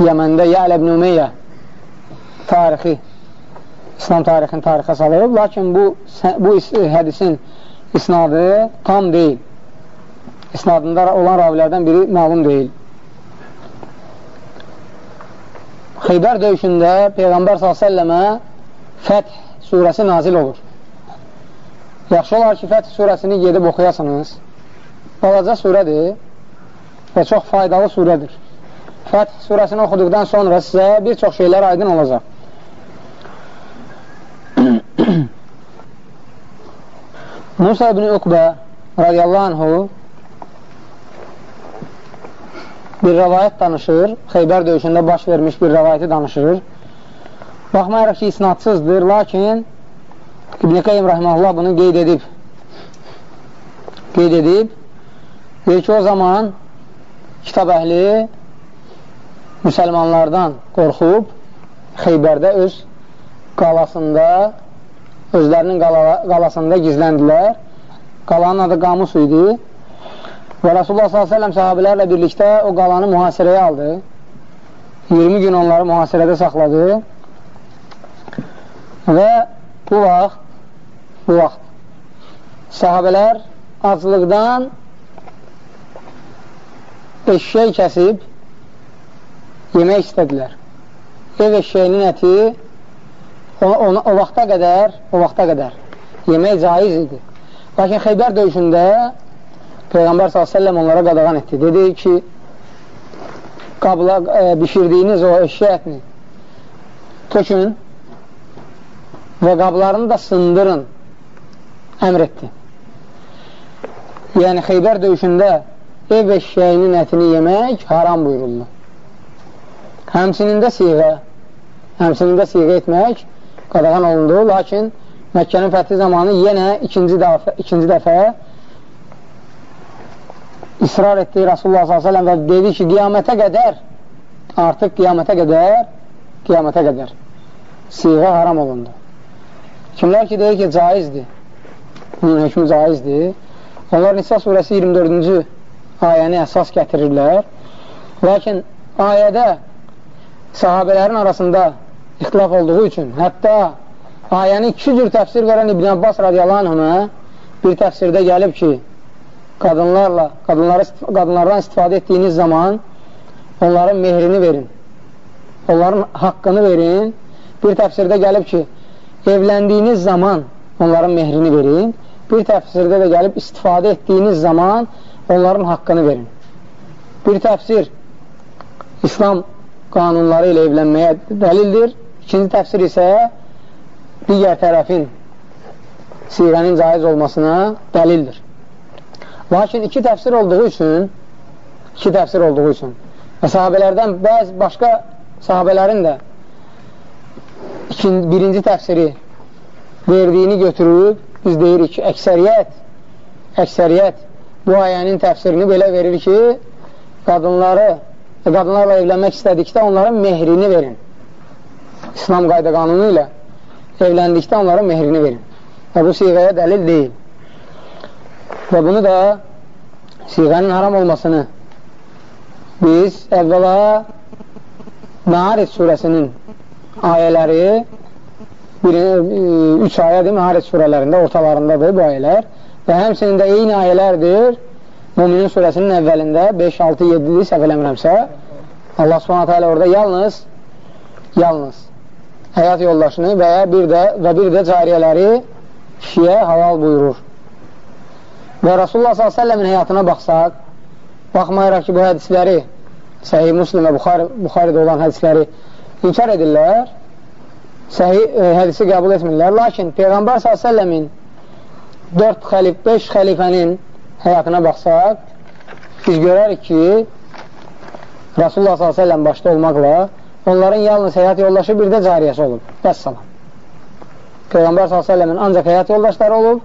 Yəməndə Yəl ibn Umeyyə tarixi, İslam tarixini tarixə salıb, lakin bu, bu hədisin isnadı tam deyil. İsnadında olan ravilərdən biri məlum deyil. Xeybər döyüşündə Peyğəmbər s.ə.və Fəth surəsi nazil olur. Yaxşı olar ki, Fəth surəsini gedib oxuyasınız. Balaca surədir və çox faydalı surədir. Fəth surəsini oxuduqdan sonra sizə bir çox şeylər aydın olacaq. Musa ibn Uqbə radiyallahu anhu bir rəvayət danışır, Xeybər döyüşündə baş vermiş bir rəvayəti danışır. Baxmayaraq ki, isnadsızdır, lakin İbn-i Qeym Rəhməllah bunu qeyd edib. Qeyd edib, deyir ki, o zaman kitab əhli müsəlmanlardan qorxub Xeybərdə öz qalasında, özlərinin qala, qalasında gizləndilər. Qalanın adı Qamus idi Və Rasulullah s.ə.v sahabilərlə birlikdə o qalanı mühasirəyə aldı. 20 gün onları mühasirədə saxladı. Və bu vaxt, bu vaxt sahabələr aclıqdan eşşək kəsib yemək istədilər. Ev eşşəyinin əti o, o, o vaxta qədər, o vaxta qədər yemək caiz idi. Lakin Xeybər döyüşündə Peyğəmbər s.ə.v onlara qadağan etdi. Dedi ki, qabla e, bişirdiyiniz o eşya ətini tökün və qablarını da sındırın əmr etdi. Yəni, Xeybər döyüşündə ev eşyəyinin ətini yemək haram buyuruldu. Həmsinin də siğə, həmsinin də siğə etmək qadağan olundu, lakin Məkkənin fəthi zamanı yenə ikinci dəfə, ikinci dəfə israr etdi Rasulullah s.ə.v və dedi ki, qiyamətə qədər, artıq qiyamətə qədər, qiyamətə qədər siğə haram olundu. Kimlər ki, deyir ki, caizdir, bunun hökmü caizdir, onlar Nisa surəsi 24-cü ayəni əsas gətirirlər. Lakin ayədə sahabələrin arasında ixtilaf olduğu üçün, hətta ayəni iki cür təfsir verən İbn Abbas radiyallahu anhına bir təfsirdə gəlib ki, qadınlarla, qadınları, qadınlardan istifadə etdiyiniz zaman onların mehrini verin. Onların haqqını verin. Bir təfsirdə gəlib ki, evləndiyiniz zaman onların mehrini verin. Bir təfsirdə də gəlib istifadə etdiyiniz zaman onların haqqını verin. Bir təfsir İslam qanunları ilə evlənməyə dəlildir. İkinci təfsir isə digər tərəfin siğənin caiz olmasına dəlildir. Lakin iki təfsir olduğu üçün iki təfsir olduğu üçün və sahabələrdən bəzi başqa sahabələrin də ikinci, birinci təfsiri verdiyini götürüb biz deyirik ki, əksəriyyət əksəriyyət bu ayənin təfsirini belə verir ki, qadınları qadınlarla evlənmək istədikdə onların mehrini verin. İslam qayda qanunu ilə evləndikdə onların mehrini verin. Və bu siğəyə dəlil deyil. Və bunu da siğənin haram olmasını biz əvvəla Məaric surəsinin ayələri biri, e, üç ayədir Məaric surələrində, ortalarındadır bu ayələr. Və həmsinin də eyni ayələrdir. Müminin surəsinin əvvəlində 5, 6, 7-dir səhv eləmirəmsə Allah subhanətə alə orada yalnız yalnız həyat yoldaşını və ya bir də, və bir də cariyələri kişiyə halal buyurur. Və Rasulullah s.ə.v-in həyatına baxsaq, baxmayaraq ki, bu hədisləri Səhih Muslim və Buxari, Buxaridə olan hədisləri inkar edirlər, səhih e, hədisi qəbul etmirlər. Lakin Peyğəmbər s.ə.v-in 4 xəlif, 5 xəlifənin həyatına baxsaq, biz görərik ki, Rasulullah s.ə.v başda olmaqla onların yalnız həyat yoldaşı bir də cariyəsi olub. Vəssalam. Peyğəmbər s.ə.v-in ancaq həyat yoldaşları olub,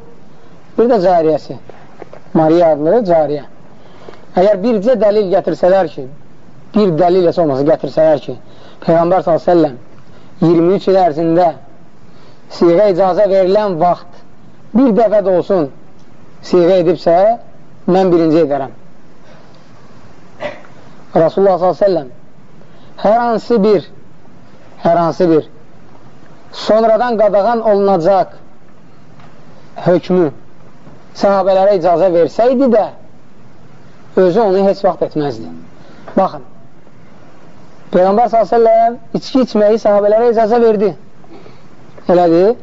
bir də cariyəsi. Mariya adlı cariyə. Əgər bircə dəlil gətirsələr ki, bir dəlil heç olmasa gətirsələr ki, Peyğəmbər s.ə.v 23 il ərzində siğə icazə verilən vaxt bir dəfə də olsun siğə edibsə, mən birinci edərəm. Rasulullah s.ə.v hər hansı bir hər hansı bir sonradan qadağan olunacaq hökmü sahabələrə icazə versəydi də özü onu heç vaxt etməzdi. Baxın, Peyğəmbər s.ə.v içki içməyi sahabələrə icazə verdi. Elədir?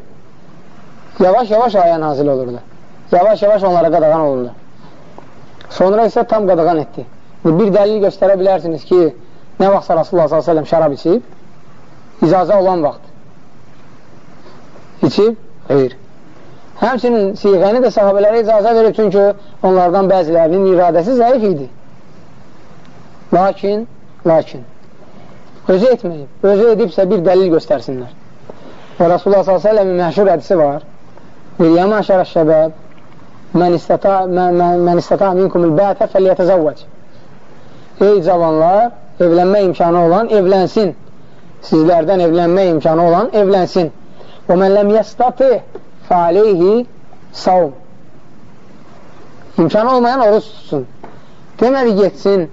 Yavaş-yavaş ayə nazil olurdu. Yavaş-yavaş onlara qadağan olurdu. Sonra isə tam qadağan etdi. Bir dəlil göstərə bilərsiniz ki, nə vaxtsa Rasulullah s.ə.v şərab içib? İcazə olan vaxt. İçib? Xeyr. Həmçinin siğəni də sahabələrə icazə verir, çünki onlardan bəzilərinin iradəsi zəif idi. Lakin, lakin, özü etməyib, özü edibsə bir dəlil göstərsinlər. Və Rasulullah s.ə.v-in məşhur hədisi var. Bir yəmə şərə şəbəb, mən istəta, mən, mən, mən istəta minkumul bətə fəliyyətəzəvvəc. Ey cavanlar, evlənmə imkanı olan evlənsin. Sizlərdən evlənmə imkanı olan evlənsin. Və mən ləm yəstatih fəaleyhi savm. İmkanı olmayan oruç tutsun. Demədi getsin,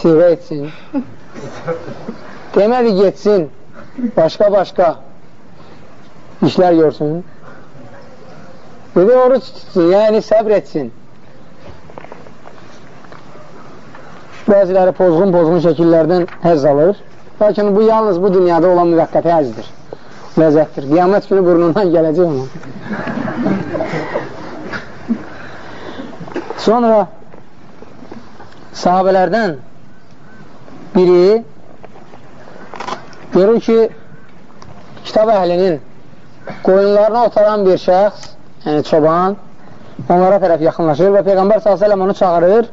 sivə etsin. Demədi getsin, başqa-başqa işlər görsün. Dedi, oruç tutsun, yəni səbr etsin. Bəziləri pozğun-pozğun şəkillərdən həzz alır. Lakin bu yalnız bu dünyada olan müvəqqəti həzdir ləzzətdir. Qiyamət günü burnundan gələcək onun. Sonra sahabələrdən biri görür ki, kitab əhlinin qoyunlarına otaran bir şəxs, yəni çoban, onlara tərəf yaxınlaşır və Peyğəmbər s.ə.v onu çağırır.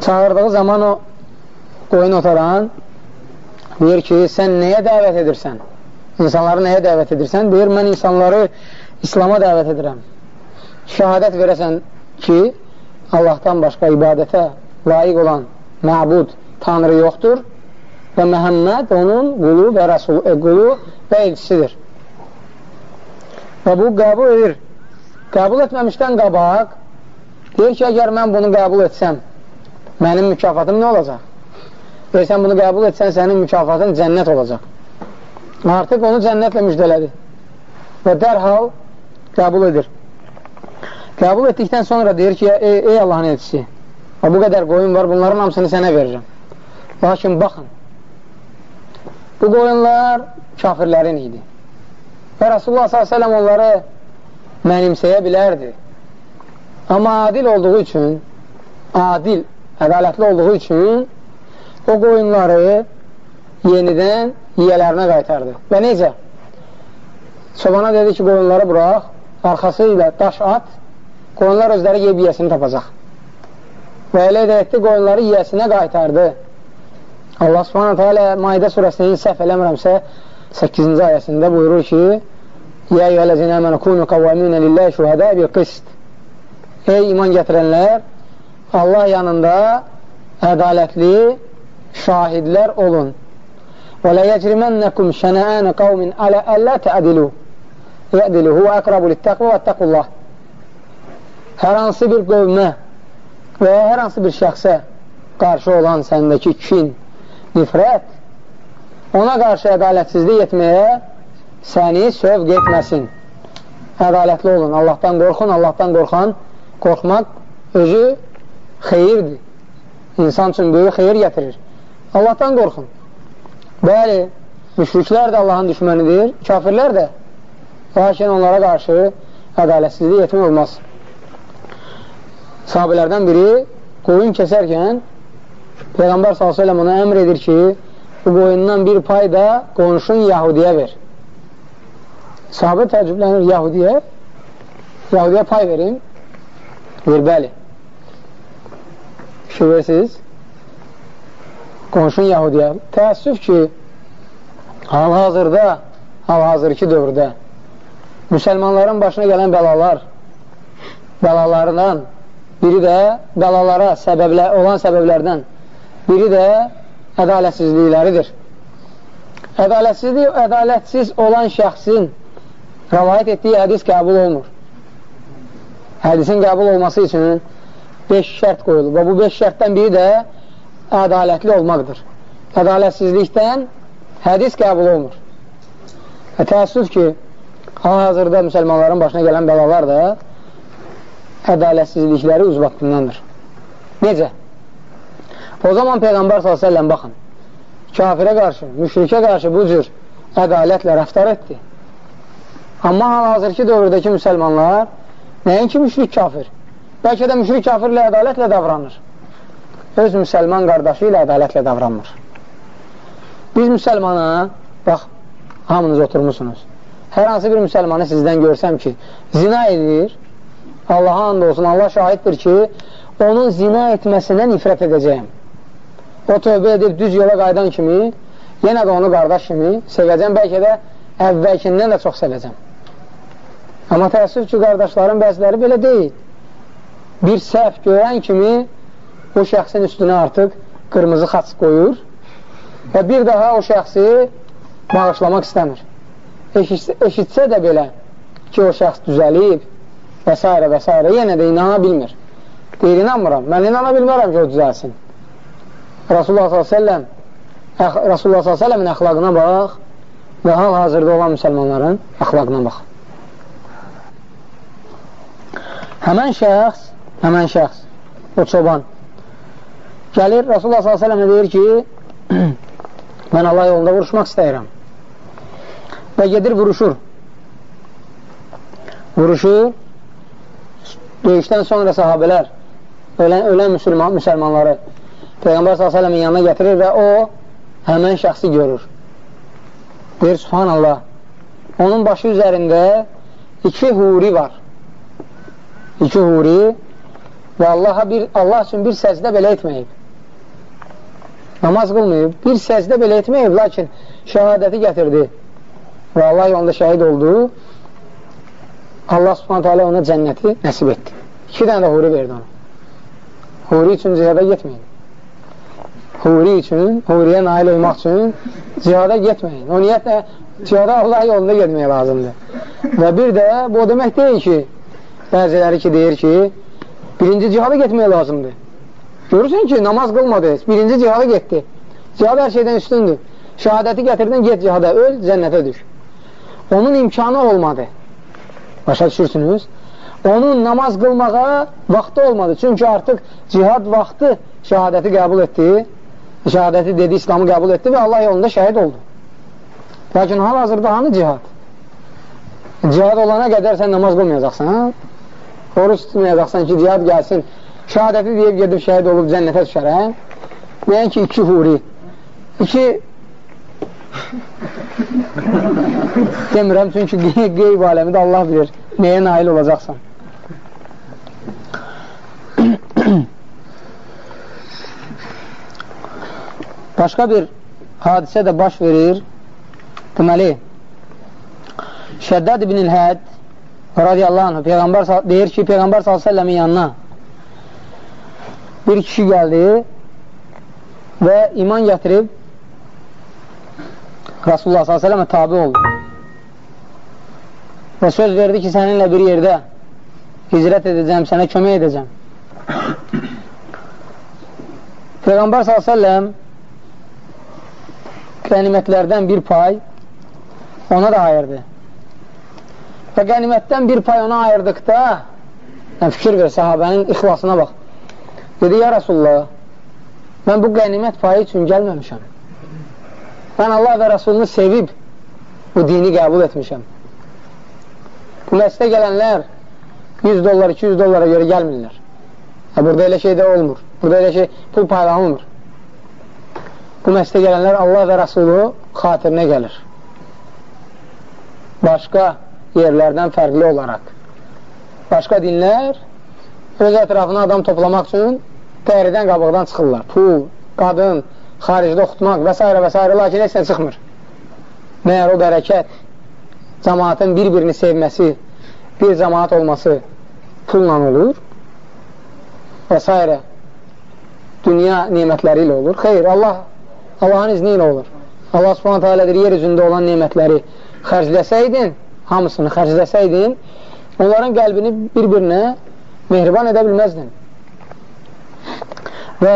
Çağırdığı zaman o qoyun otaran Deyir ki, sən nəyə dəvət edirsən? İnsanları nəyə dəvət edirsən? Deyir, mən insanları İslama dəvət edirəm. Şəhadət verəsən ki, Allahdan başqa ibadətə layiq olan məbud Tanrı yoxdur və Məhəmməd onun qulu və rəsul, e, qulu və elçisidir. Və bu qəbul edir. Qəbul etməmişdən qabaq deyir ki, əgər mən bunu qəbul etsəm, mənim mükafatım nə olacaq? və sən bunu qəbul etsən, sənin mükafatın cənnət olacaq. Artıq onu cənnətlə müjdələdi və dərhal qəbul edir. Qəbul etdikdən sonra deyir ki, ey, ey Allahın elçisi, bu qədər qoyun var, bunların hamısını sənə verirəm. Lakin baxın, bu qoyunlar kafirlərin idi. Və Rasulullah s.ə.v onları mənimsəyə bilərdi. Amma adil olduğu üçün, adil, ədalətli olduğu üçün o qoyunları yenidən yiyələrinə qaytardı. Və necə? Çobana dedi ki, qoyunları burax, arxası ilə daş at, qoyunlar özləri yeyib yiyəsini tapacaq. Və elə də etdi, qoyunları yiyəsinə qaytardı. Allah subhanətə alə Maidə surəsinin səhv eləmirəmsə 8-ci ayəsində buyurur ki Yə eyyələzinə əmənə kunu qavvaminə lilləh şühədə bir qist Ey iman gətirənlər Allah yanında ədalətli şahidlər olun. Və lə yəcrimənəkum şənəənə qavmin alə əllə təədilu. Yədilu huvə əqrabu littəqvə və təqullah. Hər hansı bir qövmə və ya hər hansı bir şəxsə qarşı olan səndəki kin, nifrət, ona qarşı ədalətsizlik etməyə səni sövq etməsin. Ədalətli olun, Allahdan qorxun, Allahdan qorxan, qorxmaq özü xeyirdir. İnsan üçün böyük xeyir gətirir. Allahdan qorxun. Bəli, müşriklər də Allahın düşmənidir, kafirlər də. Lakin onlara qarşı ədalətsizlik etmək olmaz. Sahabələrdən biri qoyun kəsərkən Peyğəmbər s.ə.v ona əmr edir ki, bu qoyundan bir pay da qonşun Yahudiyə ver. Sahabə təəccüblənir Yahudiyə, Yahudiyə pay verim, ver, bəli. Versiniz, qonşun Yahudiyə. Təəssüf ki, hal-hazırda, hal-hazırki dövrdə müsəlmanların başına gələn bəlalar, bəlalarından biri də bəlalara səbəblə, olan səbəblərdən biri də ədalətsizlikləridir. Ədalətsizlik, ədalətsiz olan şəxsin rəvayət etdiyi hədis qəbul olmur. Hədisin qəbul olması üçün 5 şərt qoyulur və bu 5 şərtdən biri də ədalətli olmaqdır. Ədalətsizlikdən hədis qəbul olmur. Və təəssüf ki, hal-hazırda müsəlmanların başına gələn bəlalar da ədalətsizlikləri uzbatdındandır. Necə? O zaman Peyğəmbər s.ə.v baxın, kafirə qarşı, müşrikə qarşı bu cür ədalətlə rəftar etdi. Amma hal-hazırki dövrdəki müsəlmanlar nəinki müşrik kafir, bəlkə də müşrik kafirlə ədalətlə davranır. Öz müsəlman qardaşı ilə ədalətlə davranmır. Biz müsəlmana, bax, hamınız oturmuşsunuz. Hər hansı bir müsəlmanı sizdən görsəm ki, zina edir, Allaha and olsun, Allah şahiddir ki, onun zina etməsinə nifrət edəcəyim. O tövbə edib düz yola qaydan kimi, yenə də onu qardaş kimi sevəcəm, bəlkə də əvvəlkindən də çox sevəcəm. Amma təəssüf ki, qardaşların bəziləri belə deyil. Bir səhv görən kimi o şəxsin üstünə artıq qırmızı xaç qoyur və bir daha o şəxsi bağışlamaq istəmir. Eşitsə, eşitsə də belə ki, o şəxs düzəlib və s. və s. yenə də inana bilmir. Deyir, inanmıram. Mən inana bilmərəm ki, o düzəlsin. Rasulullah s.ə.v Rasulullah s.ə.v-in əxlaqına bax və hal-hazırda olan müsəlmanların əxlaqına bax. Həmən şəxs, həmən şəxs, o çoban, gəlir, Rasulullah s.ə.v deyir ki, mən Allah yolunda vuruşmaq istəyirəm. Və gedir, vuruşur. Vuruşur, döyüşdən sonra sahabələr, ölən, ölən müsəlman, müsəlmanları Peyğəmbər s.ə.v-in yanına gətirir və o həmən şəxsi görür. Deyir, subhanallah, onun başı üzərində iki huri var. İki huri və Allaha bir, Allah üçün bir səcdə belə etməyib. Namaz qılmayıb, bir səcdə belə etməyib, lakin şəhadəti gətirdi və Allah yolunda şəhid oldu. Allah subhanətə alə ona cənnəti nəsib etdi. İki dənə də huri verdi ona. Huri üçün cihada getməyin. Huri üçün, huriyə nail olmaq üçün cihada getməyin. O niyyətlə cihada Allah yolunda getmək lazımdır. Və bir də bu o demək deyil ki, bəziləri ki, deyir ki, birinci cihada getmək lazımdır. Görürsən ki, namaz qılmadı, birinci cihada getdi. Cihad hər şeydən üstündür. Şəhadəti gətirdin, get cihada, öl, cənnətə düş. Onun imkanı olmadı. Başa düşürsünüz? onun namaz qılmağa vaxtı olmadı. Çünki artıq cihad vaxtı şəhadəti qəbul etdi, şəhadəti dedi, İslamı qəbul etdi və Allah yolunda şəhid oldu. Lakin hal-hazırda hanı cihad? Cihad olana qədər sən namaz qılmayacaqsan, oruç tutmayacaqsan ki, cihad gəlsin, şəhadəti deyib gedib şəhid olub cənnətə düşərəm. Deyən ki, iki huri, iki demirəm, çünki qeyb aləmi də Allah bilir, nəyə nail olacaqsan. Başqa bir hadisə də baş verir. Deməli, Şəddad ibn İl-Həd radiyallahu anh, Peyğəmbər, deyir ki, Peyğəmbər s.ə.v-in yanına bir kişi gəldi və iman gətirib Rasulullah s.ə.və tabi oldu. Və söz verdi ki, səninlə bir yerdə hicrət edəcəm, sənə kömək edəcəm. Peyğəmbər s.ə.v qənimətlərdən bir pay ona da ayırdı. Və qənimətdən bir pay ona ayırdıqda yəni, fikir ver, sahabənin ixlasına bax. Dedi, ya Rasulullah, mən bu qənimət payı üçün gəlməmişəm. Mən Allah və Rasulunu sevib bu dini qəbul etmişəm. Bu məsələ gələnlər 100 dollar, 200 dollara görə gəlmirlər. Ha, burada elə şey də olmur. Burada elə şey pul paylanılmır. Bu məsələ gələnlər Allah və Rasulü xatirinə gəlir. Başqa yerlərdən fərqli olaraq. Başqa dinlər öz ətrafına adam toplamaq üçün dəridən qabıqdan çıxırlar. Pul, qadın, xaricdə oxutmaq və s. və s. Lakin heç nə çıxmır. Məyər o bərəkət, cəmaatın bir-birini sevməsi, bir cəmaat olması pulla olur və s. dünya nimətləri ilə olur. Xeyr, Allah Allahın izni ilə olur. Allah subhanətə alədir, yer üzündə olan nemətləri xərcləsəydin, hamısını xərcləsəydin, onların qəlbini bir-birinə mehriban edə bilməzdin. Və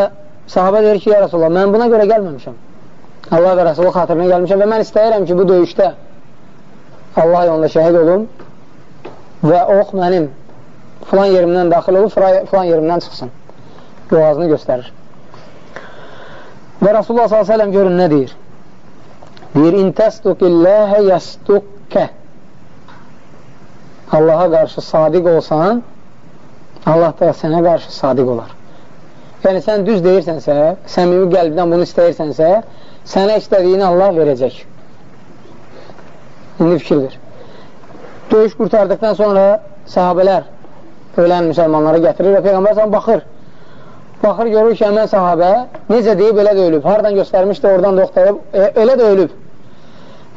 sahabə deyir ki, ya Rasulullah, mən buna görə gəlməmişəm. Allah və Rasulü xatirinə gəlmişəm və mən istəyirəm ki, bu döyüşdə Allah yolunda şəhid olum və ox mənim filan yerimdən daxil olub, filan yerimdən çıxsın. Boğazını göstərir. Və Rasulullah s.ə.v görün nə deyir? Deyir, in təsduqilləhə yəsduqqə Allaha qarşı sadiq olsan, Allah da sənə qarşı sadiq olar. Yəni, sən düz deyirsənsə, səmimi qəlbdən bunu istəyirsənsə, sənə istədiyini Allah verəcək. İndi fikirdir. Döyüş qurtardıqdan sonra sahabələr ölən müsəlmanlara gətirir və Peyğəmbər sən baxır. Baxır, görür ki, həmən sahabə necə deyib, elə də ölüb. Hardan göstərmişdi, oradan doxtayıb, e, elə də ölüb.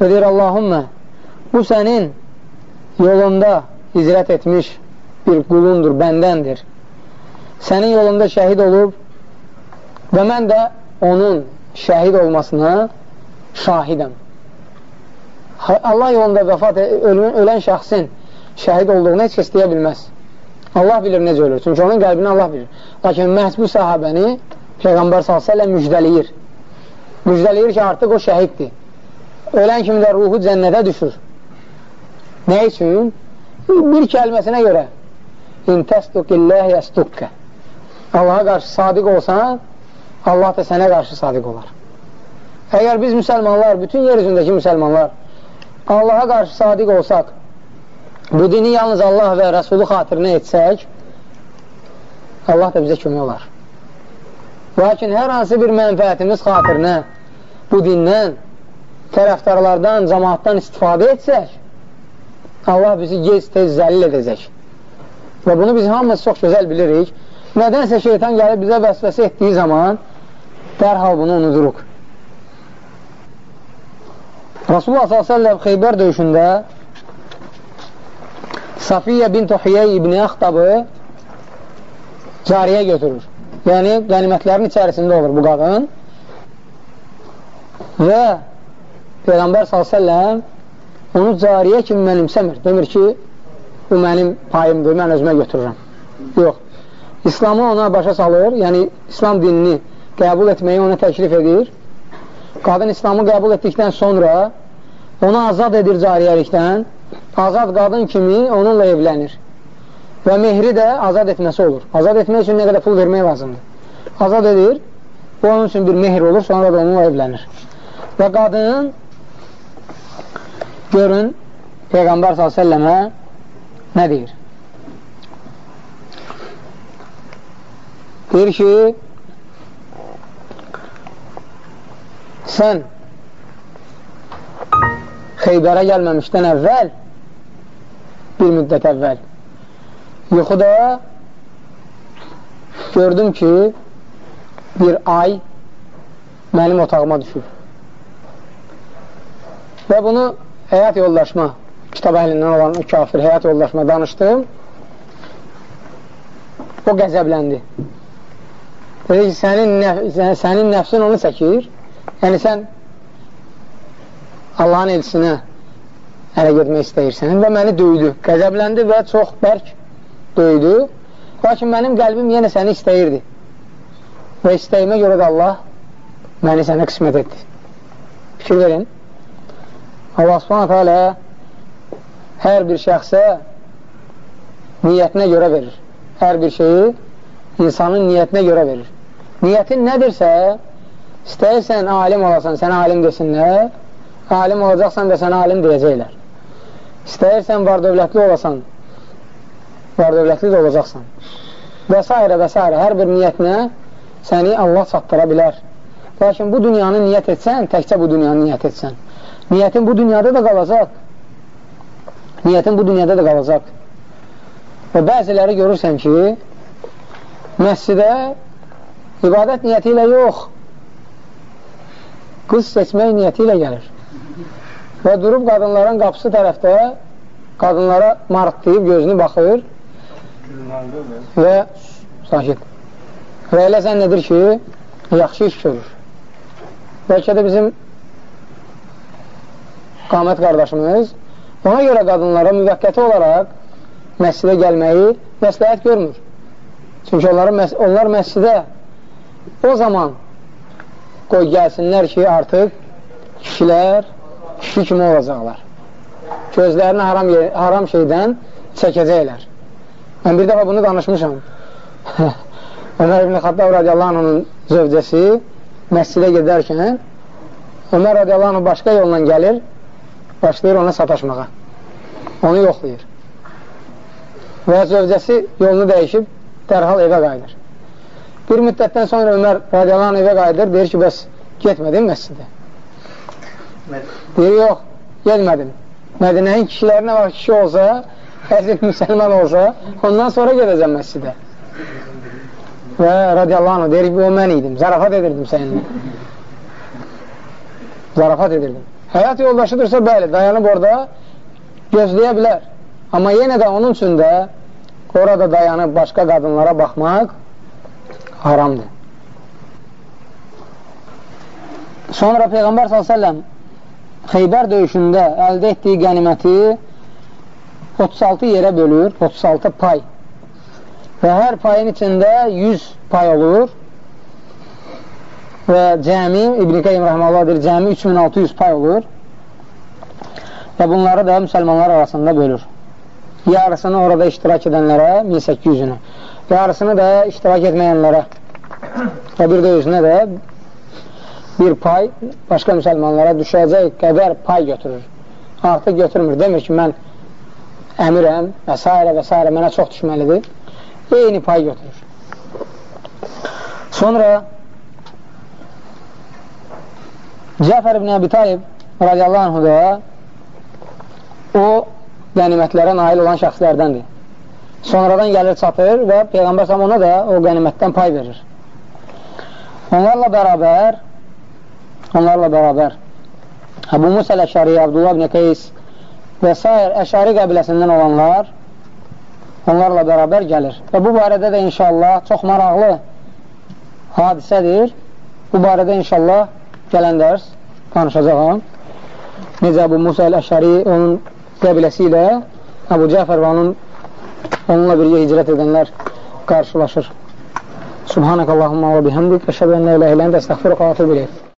Və deyir, Allahümmə, bu sənin yolunda hicrət etmiş bir qulundur, bəndəndir. Sənin yolunda şəhid olub və mən də onun şəhid olmasına şahidəm. Allah yolunda vəfat e, ölən şəxsin şəhid olduğunu heç kəs deyə bilməz. Allah bilir necə ölür. Çünki onun qəlbini Allah bilir. Lakin məhz bu sahabəni Peyğəmbər s.ə.v müjdəliyir. Müjdəliyir ki, artıq o şəhiddir. Ölən kimi də ruhu cənnətə düşür. Nə üçün? Bir kəlməsinə görə İn təsduqilləh yəsduqqə Allaha qarşı sadiq olsan, Allah da sənə qarşı sadiq olar. Əgər biz müsəlmanlar, bütün yer üzündəki müsəlmanlar Allaha qarşı sadiq olsaq, bu dini yalnız Allah və Rəsulu xatirinə etsək, Allah da bizə kömək olar. Lakin hər hansı bir mənfəətimiz xatirinə bu dindən, tərəfdarlardan, cəmaatdan istifadə etsək, Allah bizi gec tez zəlil edəcək. Və bunu biz hamımız çox gözəl bilirik. Nədənsə şeytan gəlib bizə vəsvəsə etdiyi zaman dərhal bunu unuduruq. Rasulullah s.ə.v Xeybər döyüşündə Safiyyə bint Oxiyyə ibn Əxtabı cariyə götürür. Yəni, qənimətlərin içərisində olur bu qadın və Peyğəmbər s.ə.v onu cariyə kimi mənimsəmir. Demir ki, bu mənim payımdır, mən özümə götürürəm. Yox. İslamı ona başa salır, yəni İslam dinini qəbul etməyi ona təklif edir. Qadın İslamı qəbul etdikdən sonra onu azad edir cariyəlikdən, azad qadın kimi onunla evlənir. Və mehri də azad etməsi olur. Azad etmək üçün nə qədər pul vermək lazımdır. Azad edir, bu onun üçün bir mehr olur, sonra da onunla evlənir. Və qadın görün Peyğəmbər s.ə.və nə deyir? Deyir ki, sən Xeybərə gəlməmişdən əvvəl, bir müddət əvvəl, yuxuda gördüm ki, bir ay mənim otağıma düşür. Və bunu həyat yoldaşma kitab əhlindən olan kafir həyat yoldaşına danışdım. O qəzəbləndi. Dedi ki, sənin, nəf sənin nəfsin onu çəkir. Yəni, sən Allahın elçisinə ərə getmək istəyirsən və məni döydü. Qəzəbləndi və çox bərk döydü. Lakin mənim qəlbim yenə səni istəyirdi. Və istəyimə görə də Allah məni sənə qismət etdi. Fikir verin. Allah subhanətə alə hər bir şəxsə niyyətinə görə verir. Hər bir şeyi insanın niyyətinə görə verir. Niyyətin nədirsə, istəyirsən alim olasan, sənə alim desinlər, alim olacaqsan və sənə alim deyəcəklər. İstəyirsən var dövlətli olasan, var dövlətli də olacaqsan. Və s. və s. Hər bir niyyətinə səni Allah çatdıra bilər. Lakin bu dünyanı niyyət etsən, təkcə bu dünyanı niyyət etsən. Niyyətin bu dünyada da qalacaq niyyətin bu dünyada da qalacaq. Və bəziləri görürsən ki, məscidə ibadət niyyəti ilə yox, qız seçmək niyyəti ilə gəlir. Və durub qadınların qapısı tərəfdə qadınlara marıqlayıb gözünü baxır və sakit. Və elə zənn edir ki, yaxşı iş görür. Bəlkə də bizim qamət qardaşımız ona görə qadınlara müvəqqəti olaraq məscidə gəlməyi məsləhət görmür. Çünki onların, onlar məscidə o zaman qoy gəlsinlər ki, artıq kişilər kişi kimi olacaqlar. Gözlərini haram, haram şeydən çəkəcəklər. Mən bir dəfə bunu danışmışam. Ömər ibn Xattab radiyallahu anh'ın zövcəsi məscidə gedərkən Ömər radiyallahu anh başqa yolla gəlir, başlayır ona sataşmağa. Onu yoxlayır. Və zövcəsi yolunu dəyişib, dərhal evə qayıdır. Bir müddətdən sonra Ömər radiyallahu anh evə qayıdır, deyir ki, bəs getmədin məscidə. Deyir, yox, getmədim. Mədinənin kişilərinə var, kişi olsa, əzir müsəlman olsa, ondan sonra gedəcəm məscidə. Və radiyallahu anh deyir ki, o mən idim, zarafat edirdim səninlə. Zarafat edirdim. Həyat yoldaşıdırsa, bəli, dayanıb orada gözləyə bilər. Amma yenə də onun üçün də orada dayanıb başqa qadınlara baxmaq haramdır. Sonra Peyğəmbər s.ə.v Xeybər döyüşündə əldə etdiyi qəniməti 36 yerə bölür, 36 pay. Və hər payın içində 100 pay olur. Və cəmi, İbn-i Qeym Rəhməllah deyir, cəmi 3600 pay olur. Və bunları da müsəlmanlar arasında bölür. Yarısını orada iştirak edənlərə 1800-ünü, yarısını da iştirak etməyənlərə və bir də özünə də bir pay başqa müsəlmanlara düşəcək qədər pay götürür. Artıq götürmür. Demir ki, mən əmirəm və s. və s. mənə çox düşməlidir. Eyni pay götürür. Sonra Cəfər ibn Əbi Talib radiyallahu anhu da o qənimətlərə nail olan şəxslərdəndir. Sonradan gəlir çatır və Peyğəmbər ona da o qənimətdən pay verir. Onlarla bərabər onlarla bərabər Əbu Musa Əşari, Abdullah ibn Qeys və s. Əşari qəbiləsindən olanlar onlarla bərabər gəlir. Və bu barədə də inşallah çox maraqlı hadisədir. Bu barədə inşallah gələn dərs danışacaqam. Necə Əbu Musa Əşari onun qəbiləsi ilə Əbu Cəfər və onun onunla birgə hicrət edənlər qarşılaşır. Subhanəkəllahumma və bihamdik. Əşədə ən ilə ilə əndə əstəxfiruqa və atubu iləyik.